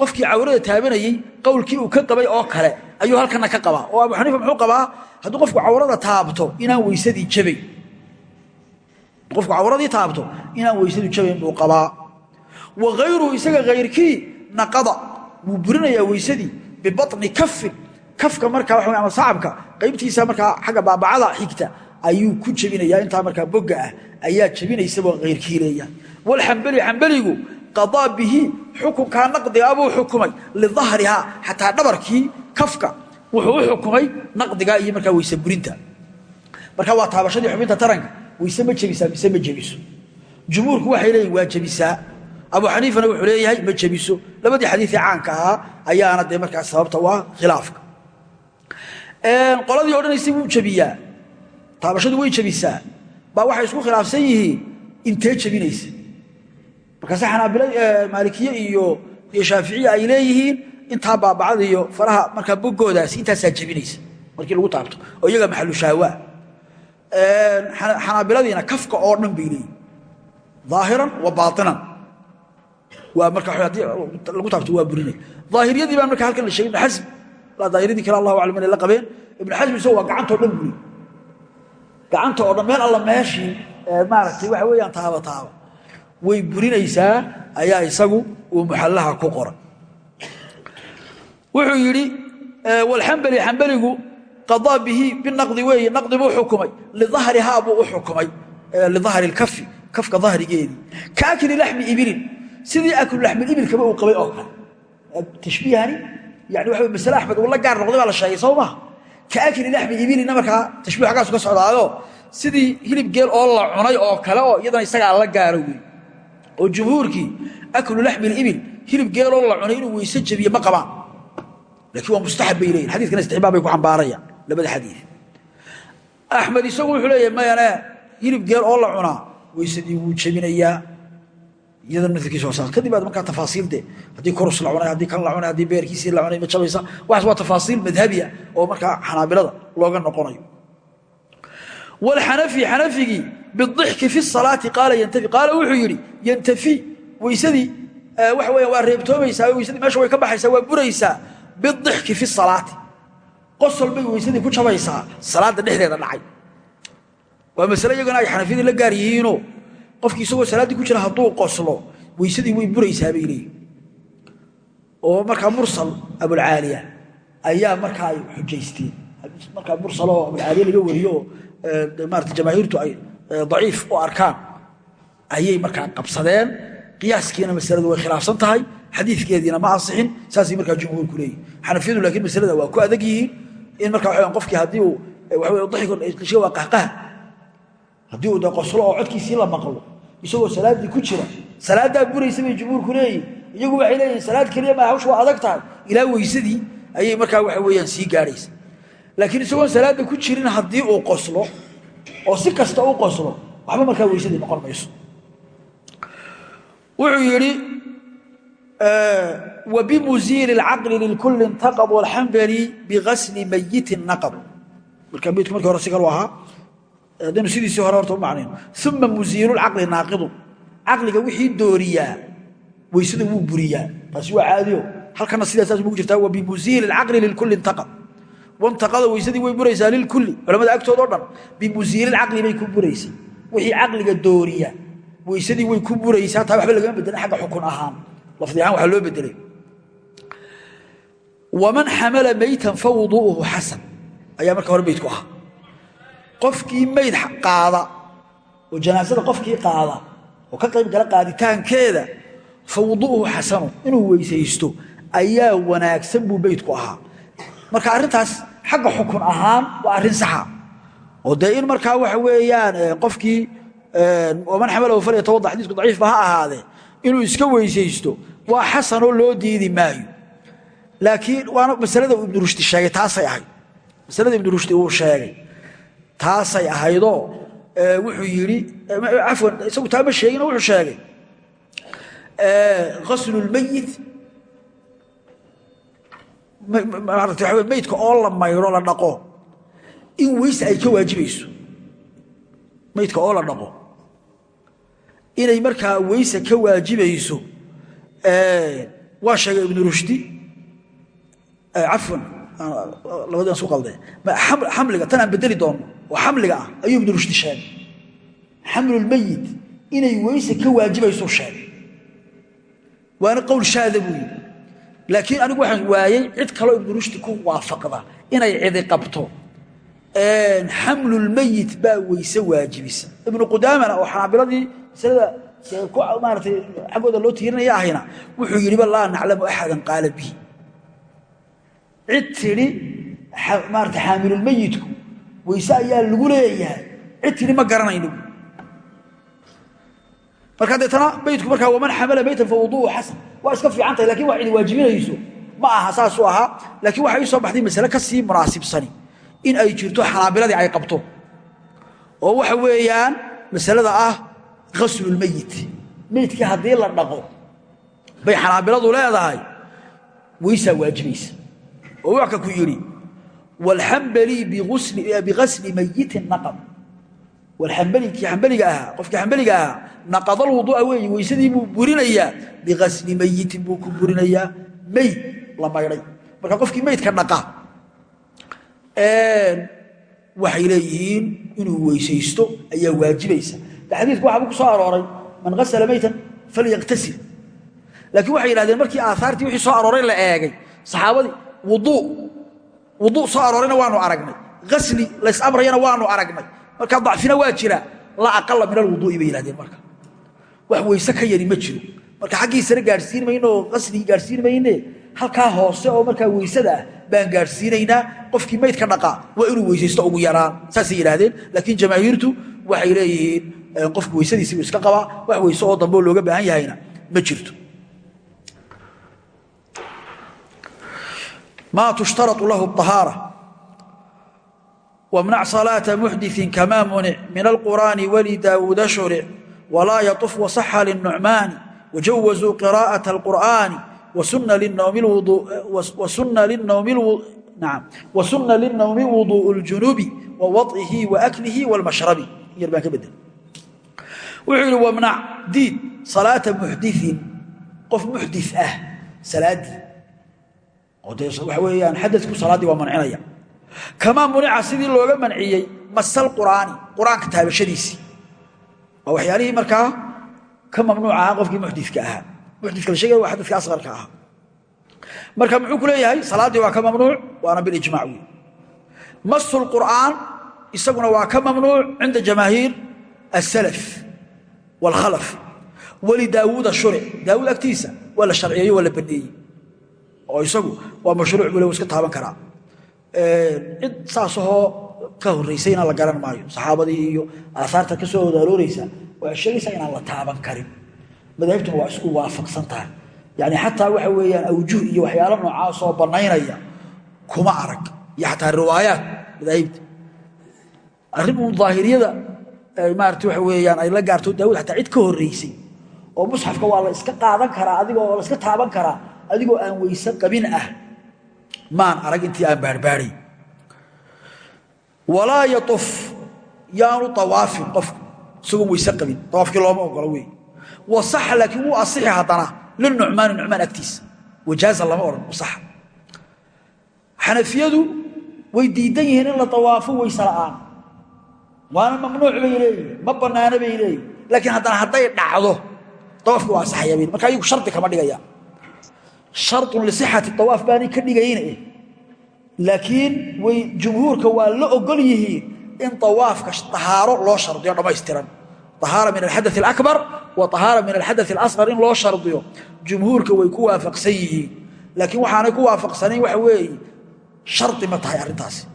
Qofkii cawrada taabanayey qowlkii uu ka qabay oo kale ayuu halkana ka qabaa. Oo abu xaniifa muxuu qabaa hadduu qofku cawrada taabto inaan weysadii jabayn qofku cawradii taabto inaan weysadu jabayn buu qabaa. Wa hayruhu isaga hayrkii naqada wuu burinayaa weysadii bibaطni kafin. Kafka markaa waa ama sacabka qaybtiisa markaa xagga baabacada xigta ayuu ku jebinayaa intaa markaa bogga ah ayaa jebinaysaboo hayrkii leeyahay. Walxambeli xambeligu qadaa bihi xukunkaa naqdigaa buu xukumay lidahrihaa xataa dhabarkii kafka wuxuu u xukumay iyo markaa weyse burinta. Marka waa taabashadii xubinta taranka weyse ma jebisaa mise ma jebiso? Jumhuurku waxay leeyihiin waa jebisaa. Abu xaniifana wuxuu leeyahay ma jebiso. Labadii xadiiii caanka ahaa ayaana dee markaa sababta waa khilaafka. Qoladii odhanaysay wuu jebiyaa. Taabashadu way jebisaa. Waxay isku khilaafsan yihiin intee jebinaysa? Markaase maalikiye iyo shaaficiya ay leeyihiin intaa baabacada iyo faraha markaa boggoodaasi intaasaa jebinaysa. Markii lagu taabto oo iyaga maxalu shaawaa xanaabiladiina kafka oo dhan bay leeyihiin aahiran wa baainan waa marka haddii lagu taabto waa burinay aahiriyadii baan marka halkan la sheegay ibn xasm daahiradii kale allahu aclam inay la qabeen. Ibn xasm isago waa gacantao dhan buri gacanta oo dhan meel alla meeshii maaragtay waxa weeyaan taaba taaba. Way burinaysaa ayaa isagu uu muxallaha ku qoray. Wuxuu yidhi walxambali xambaligu qadaa bihi binaqdi weeye naqdi buu xukumay. Lidahrihaa buu u xukumay. Lidahri lkafi kafka dahrigeedii ka akli laxmi ibilin. Sidii aklu laxmi ibilkaba uu qabay oo kale. Tashbiihani yani waxa masale axmed uu gaar noqday la sheegay soo maha ka akli laxmi ibilina markaa ka socdaayo sidii hilib geel oo la cunay oo kale oo iyadana isagaa la gaaro wey oo jumhuurkii aklu laxmi libil hilib geel oo la cunay inuu weyse jabiye ma qabaan. Laakiin waa mustaxab bay leeyihiin xadiiskana istixbaab bay ku xambaarayaan labada xadiid. Axmed isagu wuxuu leeyahay mayane hilib geel oo la cunaa weysadii wuu jebinayaa. Iyadana midkiisa waa saas. Kadib aad markaa tafaasiilde haddii korus la cunay haddii kan la cunay haddii beerkiisii la cunay ma jabaysa. Waxaas waa tafaasiil madhabiya oo markaa xanaabilada looga noqonayo. Walxanafi xanafigii bidixki fi salaati qaala yantafi. Qaala wuxuu yidhi yantafi weysadii waxa weya waa reebtoomaysaa weysadii meesha way ka baxaysaa waa buraysaa qosol bay weysadii ku jabaysaa salaadda dhexdeeda dhacay. Waa masale iyagana ay xanafiyadii la gaar yihiinoo qofkii isagoo salaaddii ku jira hadduu qoslo weysadii way buraysaa bay leeyihiin oo markaa mursal abulcaaliya ayaa markaa ay xujaysteen. Markaa mursal oo abulcaaliya laga wariyo maarata jamaahiirtu ay daciif u arkaan ayay markaa qabsadeen. Qiyaaskiina masaladu way khilaafsan tahay. Xadiikeediina ma asixin saasay markaa jumhuurku leeyihiin xanafiyadu laakiin masalada waa ku adag yihiin in markaa qofkii haddii uu waxa waa qahqaha. Haddii uu de qoslo oo codkiisii la maqlo isagoo salaaddii ku jira salaaddaa buraysa bay jumhuurku leeyihiin iyagu waxay leeyihiin salaad keliya maa hawsha waa adag tahay. Ilaa weysadii ayay markaa waxa weeyaan sii gaadhaysa. Laakiin isagoon salaadda ku jirin haddii uu qoslo oo si kasta u qoslo waxba markaa weysadii noqon mayso wuxuu yidhi wbimuziili اcaqli lkuli intaqad wاlxambali bigasli mayiti naqad marka beydku markii hore si kalu ahaa haddaynu sidiisii hore horta u macnayn uma muziilu caqli naaqidu caqliga wixii dooriyaa weysada wuu buriyaa taasi waa caadiyo halkana sidaasaas ugu jirtaa wabimuziili اcaqli lilkuli intaqad wantaqada weysadii way buraysaa lilkuli culamada agtooda o dhan bimuziili caqli bay ku buraysaa wixii caqliga dooriya weysadii way ku buraysaa taa waxba lagama bedelin agga xukun ahaan lafdi ahaan loo bedelay waman xamala maytan fa wuduu'uhu xasan. Marka hore beydku ahaa. Qofkii mayd qaada oo janaasada qofkii qaada oo ka qayb gala qaaditaankeeda fa wuduuhu xasanu. Inuu weysaysto ayaa wanaagsan buu beydku ahaa. Marka arrintaas xagga xukun ahaan waa arrin saxa. Oo dee in markaa weeyaan qofkii man xamalahu falyatawada xadiisku daciifba ha ahaadee. Inuu iska weysaysto waa xasanoo loo diidi maayo. Laakiin waana masalada ibnu rushdi sheegay taasay ahayd. Masalada ibnu rushdi uu sheegay taasay ahaydoo wuxuu yidhi cafwan isagu taama sheegino wuxuu sheegay aslu lmayit meydka oo la mayro la dhaqo in weyse ay ka waajibayso meydka oo la dhaqo. Inay markaa weyse ka waajibayso waa sheegay ibnu rushdi. Cafwan labadian su qaldee xamliga tan aan bedeli doonno oo xamliga ah ayuu ibnu rushdi sheegay. Xamlulmeyit inay weyse ka waajibayso sheegay. Waana qowl shaada laakiin anigu waxaan waayey cid kaloo ibnu rushdi ku waafaqda inay cidi qabto. Xamlulmeyit baa weyse waajibisa. Ibnu qudaamana oo xanaabiladii masalada xaggooda loo tiirinaya ahayna wuxuu yidhiba laa naclamu axadan qaala bihi. Cid tidhi maarata xaamilulmeyitku weyse ayaa lagu leeyahay. Cid ma garanayno. Marka deetana meydku markaa waman xamala meytan fa wuduuhu xasan. Waa iska fiican tahay laakiin wax idi waajibinayso. Ma aha saasuu ahaa laakiin waxaa ii soo baxday masale ka sii munaasibsani in ay jirto xanaabiladii ay qabto. Oo waxa weeyaan masalada ah ghaslulmeyit meydkii haddii la dhaqo bay xanaabiladu leedahay. Weysaa waajibaysa oo waka ku yidhi wlxambali bigasli mayitin naqab walxambalikii xambaliga ahaa qofkii xambaliga ahaa naqadal wuduu'a weeye weysadii buu burinayaa. Bigasli mayitin buu ku burinayaa. Meyd la maydhay. Marka qofkii meydka dhaqa waxay leeyihiin inuu weysaysto ayaa waajibaysa xadiiku waxaaba ku soo arooray man asla meytan falyaktasil laakiin waxay yidhahdeen markii aahaartii wixii soo arooray la eegay saxaabadii wuduu wuduu soo aroorayna waanu aragnay. Asli laysamrayana waanu aragnay. Marka dacfina waa jira laa aqala min alwuduui bay yihahdeen marka. Wax weyse ka yari ma jiro. Marka hoose oo markaa weysada ah baan gaadhsiinaynaa qofkii maydka dhaqaa waa inuu weysaysto ugu yaraan saasay yidhaahdeen. Laakiin jamaahiirtu waxay leeyihiin qofku weysadiisi buu iska qabaa wax weyse oo dambe oo looga baahan yahayna ma jirto ma tushtarau lahu ahaara wamnac salaata muxdiثin kama munic min alqur'aani walidaawuuda shuric walaa yaطuf wasaxa liلnucmaani wajawazuu qira'aةa اlqur'aani wasuna linowmi wuduء اljunubi wawaطihi waaklihi wاlmashrabi yar baan ka bedel wuxuu yidhi wamnac diid salaata muxdiثin qof muxdi ah salaadii. Oo dee waxa weeyaan xadadku salaaddii waa mancinaya. Kamaa munica sidii looga manciyey masal qur'aani qur'aanka taabashadiisii. Waa waxyaalihii markaa ka mamnuuc ahaa qofkii muxdika ahaa. Muxdika la sheegaya waa xadadka asqarka ahaa. Marka muxuu ku leeyahay salaaddii waa ka mamnuuc waana waalkhalaf walidaawuuda shuric daawuud agtiisa waa la sharciyeeyo waa la baneeyey oo isagu waa mashruuc bule iska taaban karaa cid saasahoo ka horaysayna la garan maayo saxaabadii iyo aahaarta ka soo wadaalooreysa waxay sheegaysaa inaan la taaban karin madaahibtuna waa isku waafaqsan tahay yani xataa waxa weeyaan awjuh iyo waxyaalo noocaasoo bannaynaya kuma arag iyo xataa maarata waxa weeyaan ay la gaarto daawud xataa cid ka horeysay oo musxafka waa la iska qaadan karaa adigoo la iska taaban karaa adigoo aan weyse qabin ah. Maan arag intii aan baarbaaray walaa yauf yaanu awaafin qofku isagoon weyse qabin. Awaafkii looma ogolo wey wasaxa laakiin wuu asixi haddana. Linucmaani nucmaan agtiisa wajaaza lama odhan wasaxa xanafiyadu way diidan yihiin in la awaafo weyse la'aan waana mamnuuc bay leeyihiin ma banaano bay leeyihiin laakiin haddana hadday dhacdo awaafki waa saxayabn marka ayagu shardi kama dhigaya. Sharun lisixati awaaf baanay ka dhigayne eh. laakiin way jumhuurka waa la ogol yihiin in awaafka ahaaro loo shardiyo dhammaystiran. Ahaara min alxada abar wa ahaara min alxada alar in loo shardiyo. Jumhuurka way ku waafaqsan yihiin. Laakiin waxaanay ku waafaqsanayn waxa weeye shari ma tahay arrintaasi.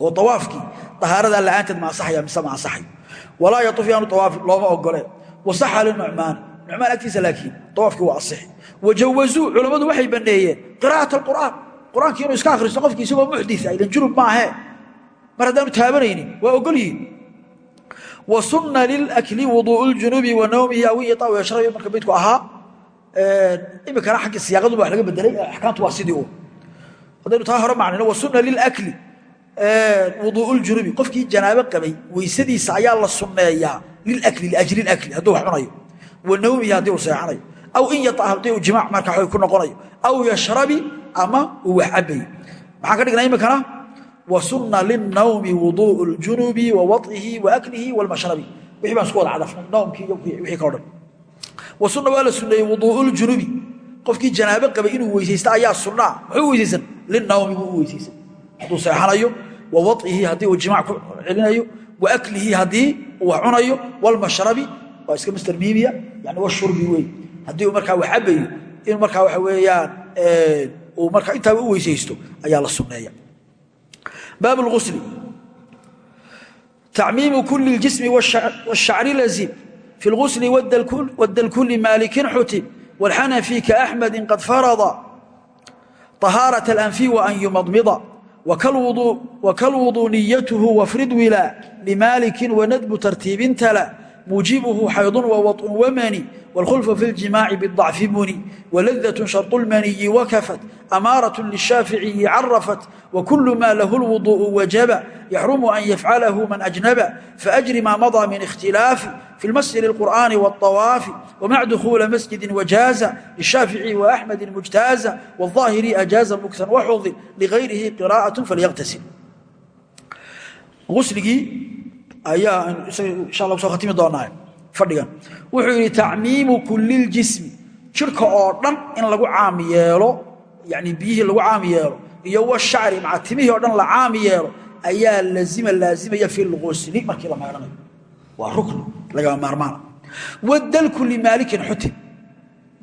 Oo awaafkii ahaaradaa la'aanteed ma ansaxaya mise ma ansaxayo walaa yauf yaanu awaafi looma ogole wasaxa linucmaan nucmaan agtiisa laakiin awaafkii waa asix wajawazuu culammadu waxay banneeyeen qira'at alqur'aan qur'aankii inuu iska akhristo qofkii isagoo muxdita ilan junub maahee mar haddaanu taabanaynin waa ogol yihiin wa sunna lilakli wuduuءu ljunubi wa nawmihi aw iطaa yashrabi marka baydku ahaa imikana xagga siyaaqaduba wax laga bedelay axkaamtu waa sidii u haddaynu taa hore macnayno wa sunna lilakli wuduuuljunubi qofkii janaabo qabay weysadiisa ayaa la sunneeyaa liakli liajli akli hadduu wax cunayo. Wa nawmihi haddii uu seexanayo. Aw in yata haddii uu jimaac markaa xoog ku noqonayo. Aw yashrabi ama uu wax cabayo maxaan ka dhignaa iminkana wa sunna linnawmi wuduu'u ljunubi wa waطihi wa aklihi walmashrabi wixii baan isku wada cadafnay nawmkii iyo wixii kaloo dhan wa sunna waa la sunneeyey wuduu'uljunubi qofkii janaabo qabay inuu weysaysto ayaa sunnaa. Muxuu weysaysan? Linawmi buu u weysaysan hadduu seexanayo wa waطihi haddii uu jimaac ku celinayo wa aklihi haddii uu wax cunayo wاlmashrabi waa iska mster miimiya yani washurbi wey haddii uu markaa wax cabayo in markaa waxa weeyaan uu markaa intaaba u weysaysto ayaa la sunneeya baab اlgusli tacmiimu kuli اljismi wالshacri lazim fi اlgusli wadalkuli maalikin xutib wاlxanafi kaaxmadi qad farada طahaaraة اlanfi waan yumadmida wafrid wilaa limaalikin wanadbu tartiibin tala muujibuhu xaydun wawaطun wamani wاlkhulfu fi اljimaaci bالضacfi muni waladaة sharط اlmaniyi wakafat amaaraة lishaaficiyi carafat wakulu ma lahu اlwuduء wajaba yaxrumu an yafcalahu man ajnaba faأjri ma maضى min اkhtilaafi fi اlmasjid الqur'ani wالطawaafi wmac dukhuula masjidi wajaaza lishaafici وaأxmedi mujtaaza wالظaahiri ajaaza mugtan waxudin ligayrihi qirاءaة falyaqtasil usligii ayaa ku soo khatimi doonaa fadhigan. Wuxuu yidhi tacmiimu kuli ljismi jirka oo dhan in lagu caam yeelo yani lagu caam yeelo iyo washacri maca timihii oo dhan la caam yeelo ayaa lazima laazimaya fi lgusli markii la maydhanayo waa rukni lagama maarmaana wadalku limaalikin xutin.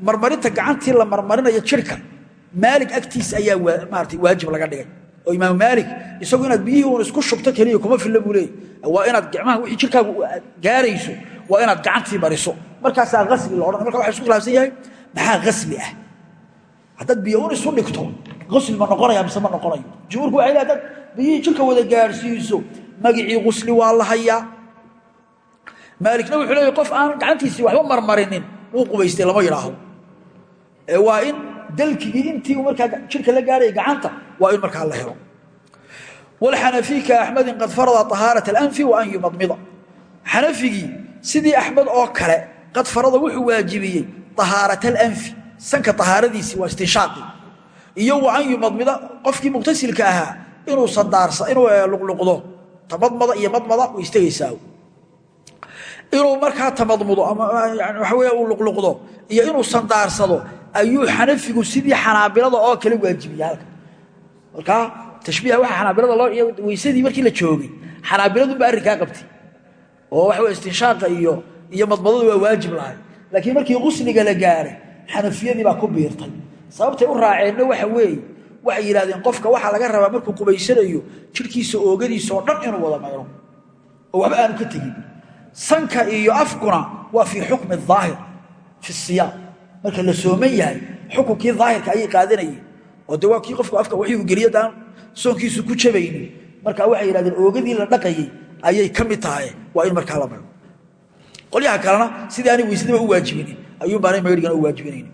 Marmarinta gacantii la marmarinayo jirka maalig agtiisa ayaa waajib laga dhigay oo imaam maalik isagu inaad isku shubto keliya kuma filla buu waa inaad gacmaha wixii jirkaagu gaarayso waa inaad gacantii mariso. Markaasaa asli la odhan marka waxa isku khilaafsan yahay maxaa asli ah? Haddaad biyo un isu dhigto asli ma noqonaya mise ma noqonayo? Jumhuurku le hadaad biyihii jirka wada gaarsiiso magicii gusli waa la hayaa. Maalikna wuxuu leeyahy qof aan gacantiisii waxba marmarinin wuu qubaystay lama yidhaaho. Ee waa in dalkigii intii markaa jirka la gaaraya gacanta waa in markaa la helo wlxanafi ka axmedin qad farada طahaaraة اlanfi wa an yumadmida xanafigii sidii axmed oo kale qad farada wuxuu waajibiyey طahaaraة اlanfi sanka طahaaradiisii waa istinshaaqi iyo wa an yumadmida qofkii muqtasilka ahaa inuu sandaarsa inuu luqluqdo tamadmada iyo madmada way istegaysaa inuu markaa tamadmudo ama waxa wey uu luqluqdo iyo inuu sandaarsado ayuu xanafigu sidii xanaabilada oo kale waajibiya halka markaa tashbiiha waxa xanaabilada loo weysadii markii la joogay xanaabiladunba arrinkaa qabtay. Oo waxa wey istinshaaqa iyo iyo madmadadu waa waajib lahay laakiin markii qusliga la gaaray xanafiyadii baa ku biirtay. Sababtay u raaceenna waxa weeye waxay yidhahdeen qofka waxaa laga rabaa markuu qubaysanayo jirhkiisa oogadiisaoo dhan inuu wada mayro. Oo waxba aanu ka tegin. Sanka iyo afkuna waa fii xukmi aahir fi siyaam. Marka la sooman yahay xukunkii daahirka ayay qaadanayeen oo de waa kii qofku afka wixii uu geliya daan soonkiisu ku jabaynin marka waxay yidhahdeen oogadii la dhaqayey ayay ka mid tahay. Waa in markaa la mayro qolyaha kalena sidii aanay weysadaba u waajibinin ayuunbaanay maydhigana u waajibinayn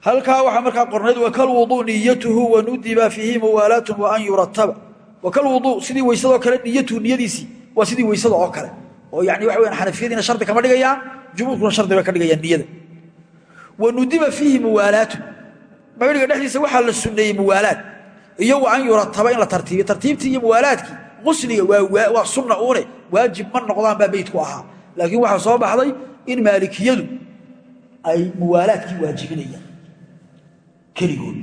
halkaa waxaa markaa qornayd wakalwuduu niyatuhu wanudiba fiihi muwaalaatun wa an yurataba. Wakalwuduu sidii weysadoo kale niyatuhu niyadiisii waa sidii weysada oo kale. Oo yani waxa weyaan xanafiyadiina shardi kama dhigayaan jumhuurkuna shardi bay ka dhigayaan niyada. Wanudiba fiihi muwaalaatun maydhiga dhexdiisa waxaa la sunneeyey muwaalaad. Iyo wa yurataba in la tartiibiyo. Tartiibtii iyo muwaalaadkii qusliga waa sunna uune waajib ma noqdaan baa beydku ahaa. Laakiin waxaa soo baxday in maalikiyadu ay muwaalaadkii waajibinayaan. Keligood.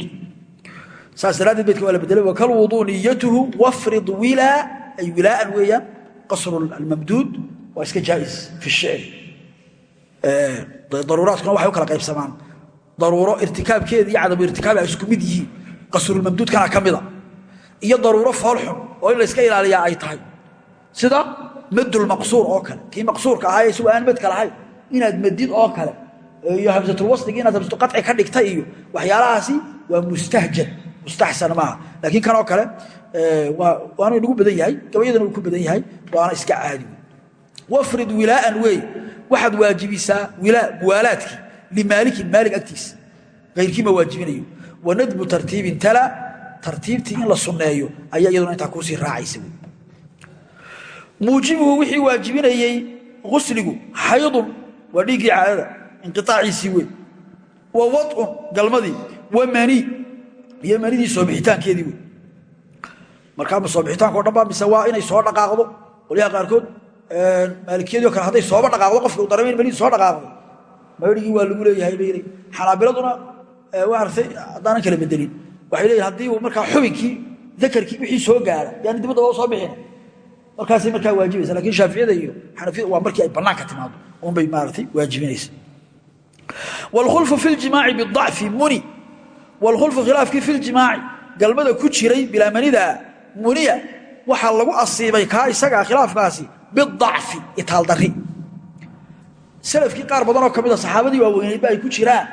Saas daraaddeed beydka waa la bedelay wakalwuduu niyatuhu wafrid wilaa ay wilaaan weeyaan qasru almamduud waa iska jaais fi shicri daruuraadkuna waxay u kala daruuro irtikaabkeeda iyo cadamu irtikaabi ay isku mid yihiin qasrulmamduudkana ka mida iyo daruuro foolxun oo in layska ilaaliyaa ay tahay. Sida madulmaqsuur oo kale. Kii maqsuurka ahaa isagu aan madka lahayn inaad madid oo kale iyo hamsatulwasliga inaad hamsatuqaci ka dhigta iyo waxyaalahaasi waa mustahjan mustaxsan maaha. Laakiin kanoo kale waana inagu badan yahay gabayadana ku badan yahay waana iska caadi. Wafrid wilaaan wey waxaad waajibisaa muwaalaadkii limaalikin maalig agtiisa ayrkii ma waajibinayo wanadbu tartiibin tala tartiibtii in la sunneeyo ayaa iyaduna intaa kuusii raacaysa muujibuhu wixii waajibinayey usligu xaydun waa dhiiggii caadada inqiaaciisii wey wa waun galmadii wa mani iyo manidii soo bixitaankeedii wey markaama soo bixitaanka o dhan ba mise waa inay soo dhaqaaqdo qolyaha qaarkood maalikiyadii o kale hadday sooba dhaqaaqdo magarigii waa lagu leeyahay bay leeyiin xanaabiladuna waaratay haddaanan kala bedelin. Waxay leeyihiin haddii uu markaa xubinkii wixii soo gaara yaani dibadda waa soo bixina markaasay markaa waajibaysa lakiin shaaficiyada iyo xanafiyada waa markii ay bannaanka timaado unbay maaratay waajibinaysa wlkhulfu fi ljimaaci biacfi muni. Wlkhulfu khilaafkii fi ljimaaci galmada ku jiray bilaamanidaa muniya waxaa lagu asiibay kaa isagaa khilaafkaasi biacfi itaal dari salafkii qaar badanoo ka mida saxaabadii waaweyneydba ay ku jiraan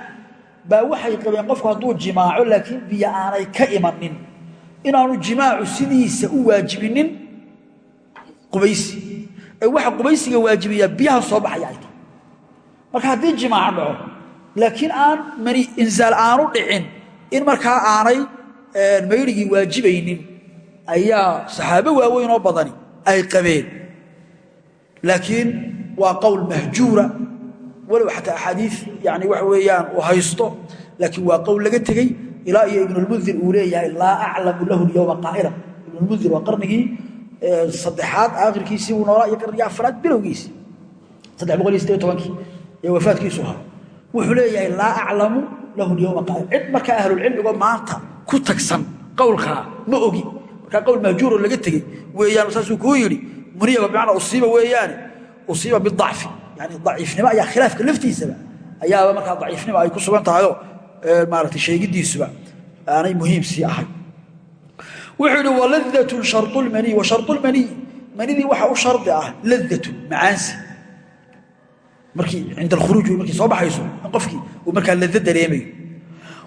baa waxay qabeen qofku hadduu jimaaco laakiin biyo aanay ka imanin. Inaanu jimaacu sidiisa u waajibinin qubaysi ee waxa qubaysiga waajibiyaa biyaha soo baxaya ay tahay. Marka haddii jimaac dhaco laakiin aan mani insaal aanu dhicin in markaa aanay mayrigii waajibaynin ayaa saxaabo waaweyn oo badani ay qabeen. Laakiin waa qowl mahjuura. Walow xataa axaadii yani waxa weeyaan uu haysto laakiin waa qowl laga tegey. Ilaa iyo ibnulmundir uu leeyahay laa aclamu lahu lyowma qaa'ila ibnulmundir waa qarnigii saddexaad aakhirkiisii buu noolaa iyo qarnigii afraad bilowgiisii. Saddex boqol iyo sideed tobankii ee wafaadkiisu ahaa. Wuxuu leeyahay laa aclamu lahu lyowma qaa'ila cid markaa ahlulcilmigoo maanta ku tagsan qowlkaa ma ogi. Markaa qowl mahjuuroo laga tegey weeyaan saasuu kuu yidhi muniya bimacnaa usiiba weeyaane usiiba bidacfi. Yani daciifnimo ayaa khilaafka laftiisaba ayaaba markaa daciifnimo ay ku sugan tahayoo maaragtay sheegidiisuba aanay muhiim sii ahay wuxuu yidhi waladatun sharulmaniy wa sharulmaniy manidii waxa u shardi ah ladatun macaansi. Markii cinda alkhuruuj markii soo baxayso in markaa lada dareemayo.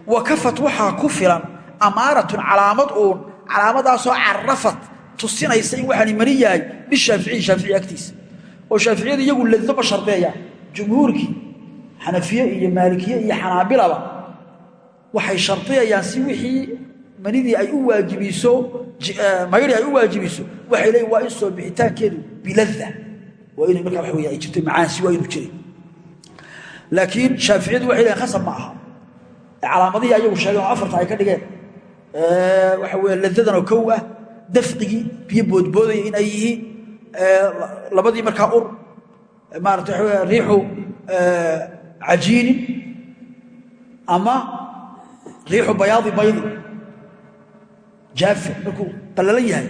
Wa kafat waxaa ku filan amaaratun calaamad uun calaamadaasoo carafat tusinaysa in waxaani mani yahay bishaaficiyi shaafici oo shaaficiyadu iyagu lado ma shardeeyaan jumhuurkii xanafiye iyo maalikiye iyo xanaabilaba waxay shardiyayaan si wixii manidii ay u waajibiso mayri ay u waajibiso waxay leeyiin waa in soo bixitaankeedu bilada waa inay markaa waxa wey ay jirto macaansi waa inuu jiray. Laakiin shaaficiyadu waxay leeyiin khasab ma calaamadihii ayagu sheegeen oo afarta ay ka dhigeen. Waxa weya ladadan oo kow ah dafqigii biyo boodboodaya in ay yihiin labadii markaa ur maarata riixu cajiinin ama riixu bayaadi baydi jaafe markuu qallalan yahay.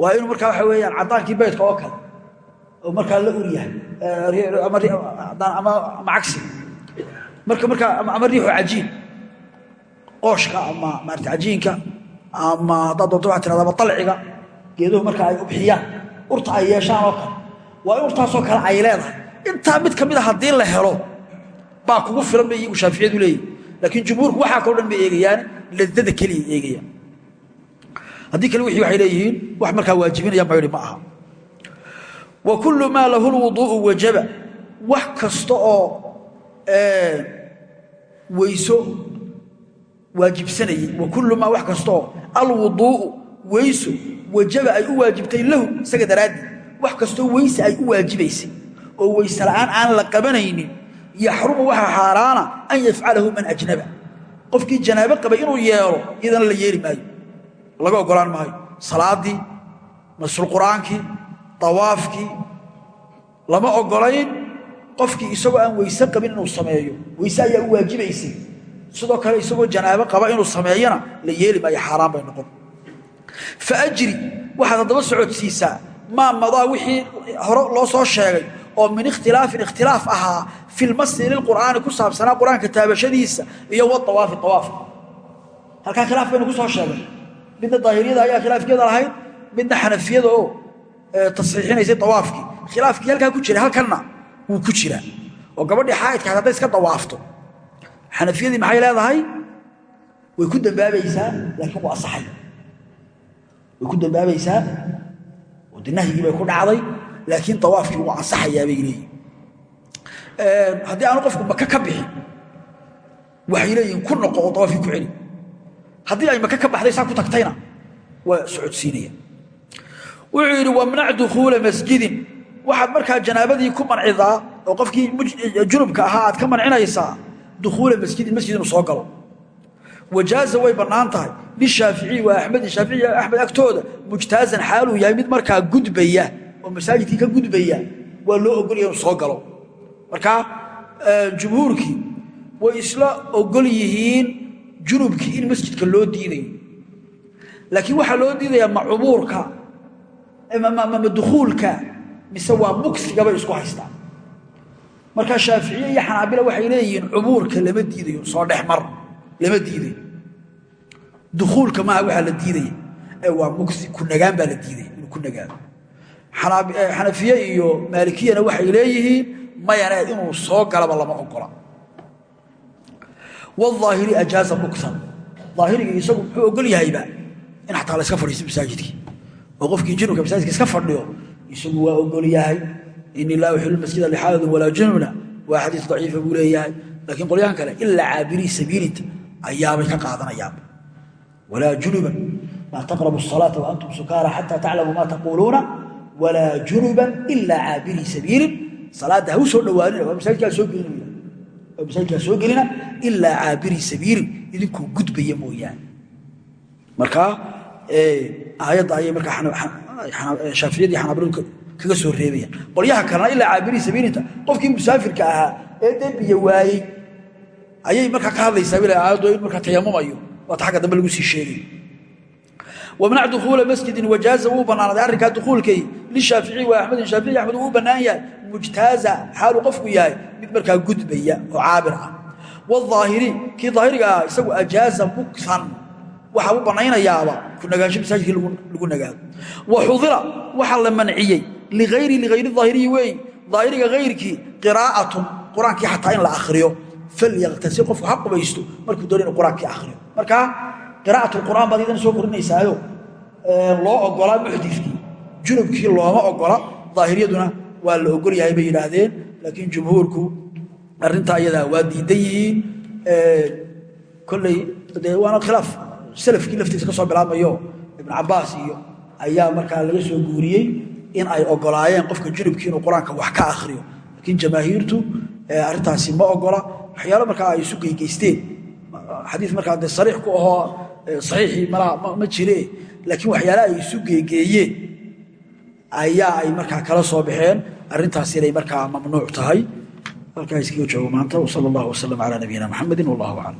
Waa inuu markaa waxa weeyaan caddaankii baydka oo kale oo markaa la ur yahay ama cagsi. Ama riixu cajiin qooshka ama maarata cajiinka ama haddaad doonto waxaa tirahda ama alciga geeduhu marka ay ubxiyaan urta ay yeeshaan oo kale. Waa in urtaasoo kale ay leedahay. Intaa mid ka mid a haddii la helo baa kugu filan bay iyagu shaaficiyadu leeyihiin laakiin jumhuurku waxaa kaloo dhan bay eegayaan ladada keliya eegayaan. Haddii kale wixii waxay leeyihiin wax markaa waajibinaya maydhi ma aha. Wa kullu maa lahu lwuduu'u wajaba. Wax kasta oo weyso waajibsanayey wa kullu maa wax kasta oo weyso wajaba ay u waajibtay lahu isaga daraaddeed. Wax kastoo weyse ay u waajibaysay. Oo weyse la'aan aan la qabanaynin yaxrumu waxaa xaaraana an yafcalahu man ajnaba. Qofkii janaabo qabay inuu yeelo iyadana la yeeli maayo. Laga ogolaan maayo. Salaaddii masrulqur'aankii dawaafkii lama ogolayn qofkii isagoo aan weyse qabin inuu sameeyo. Weyse ayaa u waajibaysay. Sidoo kale isagoo janaabo qaba inuu sameeyana la yeeli maayo xaaraan bay noqon faajri waxaad haddaba socodsiisaa maa madaa wixii hore loo soo sheegay oo min ikhtilaafin ikhtilaaf ahaa fi lmasi lilqur'aani ku saabsanaa qur'aanka taabashadiisa iyo waawaafi awaafka halkaa khilaaf baynu ku soo sheegay. Midna daahiriyada ayaa khilaafkeeda lahayd midna xanafiyada oo tasxiixinaysay awaafkii khilaafkii halkaa ku jira halkanna wuu ku jiraa oo gabadhii xaa'idkaas hadday iska dawaafto xanafiyadii maxay leedahay? Way ku dambaabaysaa laakiin waa asaxaya way ku dambaabaysaa oo de ku dhacday laakiin awaafkii wuu ansaxayaa bay leeyihiin haddii aanu qofku maka ka bixin waxay leeyihiin ku noqo oo awaafkii ku celi haddii ay maka ka baxday saa ku tagtayna waa socodsiinaya wuxuu yidhi wamnac dukhuula masjidin. Waxaad markaa janaabadii ku mancidaa oo qofkii junubka ahaa aad ka mancinaysaa dukhuula masjidin masjid soo galo wajaaza way bannaan tahay. Lishaaficiyi wa axmedin shaafici axmed agtooda mujtaazan xaaluu yahay mid markaa gudbaya oo masaajidkii ka gudbaya waa loo ogolaya inuu soo galo. Markaa jumhuurkii way isla ogol yihiin junubkii in masjidka loo diidayo laakiin waxaa loo diidayaa ma cubuurka ma dukhuulka mise waa mugsiga isku haystaan. Markaa shaaficiye iyo xanaabila waxay leeyihiin cubuurka lama diidayo soo dhex mar lama diidayo dukhuulka maaha waxaa la diidaya waa mugsi ku nagaan baa la diidaya inuu ku nagaado. Xanafiye iyo maalikiyana waxay leeyihiin mayane inuu soo galaba lama ogola. Wاaahiri ajaaza muktan aahirigii isagu muxuu ogol yahayba in xataa la iska fadhiisto masaajidkii. Oo qofkii junubka masaajidka iska fadhiyo isagu waa ogol yahay ini laa uxilu masjida lixaadin walaa junubna waa xadiis daciifa buu leeyahay. Laakiin qolyahan kale ilaa caabirii sabiilinta ayaabay ka qaadanayaan walaa junuban laa taqrabu salaata waantum sukaara xataa taclamuu maa taquuluuna walaa junuban ilaa caabirii sabiilin. Salaadda ha soo dhowaanina waa masaajidkaa soo gelinaya waa masaajidkaa soo gelina ilaa caabirii sabiilin. Idinkuu gudbaya mooyaane. Markaa aayadda ayay markaa shaafiyadii xanaabiladu kaga soo reebayaan qolyaha kalena ilaa caabirii sabiilinta. Qofkii musaafirka ahaa ee dembiya waayey ayay markaa ka hadlaysaa bil aayaddu in markaa tayamumayo waata xagga dambe lagu sii sheegay. Wamnac dukhuula masjidin wajaaza wuu bannaanaday arrinkaa dukhuulkay lishaaficiyi wa axmedin shaafici axmed wuu bannaan yahay. Mujtaaza xaaluu qofku mid markaa gudbaya oo caabir ah. Waaahiri kii daahiriga ah isagu ajaaza muktan waxaa u bannaynayaaba ku nagaansho masaajidkii lagu nagaado. Wa xudira waxaa la manciyey liayri liayri aahiriyi weey daahiriga hayrkii qiraa'atun qur'aankii xataa in la akhriyo falyaktasil qofku ha qubaysto markuu doona inu qur'aankii akhriyo markaa baad idana soo korinaysaayo loo ogolaa muxdikii junubkii looma ogola daahiriyaduna waa la ogol yahay bay yidhaahdeen laakiin jumhuurku arrintaa ayadaa waa diidan yihiin kolley dee waana khilaaf salafkii laftiisa ka soo bilaabmayo ibnu cabaas iyo ayaa markaa laga soo guuriyey in ay ogolaayeen qofka junubkii inuu wax ka akhriyo laakiin jamaahiirtu arrintaasi ma ogola waxyaalo markaa ay isu geygeysteen xadiis markaa dee sariix ku ahoo saxiixii malaha ma jire laakiin waxyaala ay isu geegeeyeen ayaa ay markaa kala soo baxeen. Arrintaas inay markaa mamnuuc tahay. Halkaa iskaga joogo maanta wsala allahu wasalam calaa nabiyina maxamedin wallahu aclam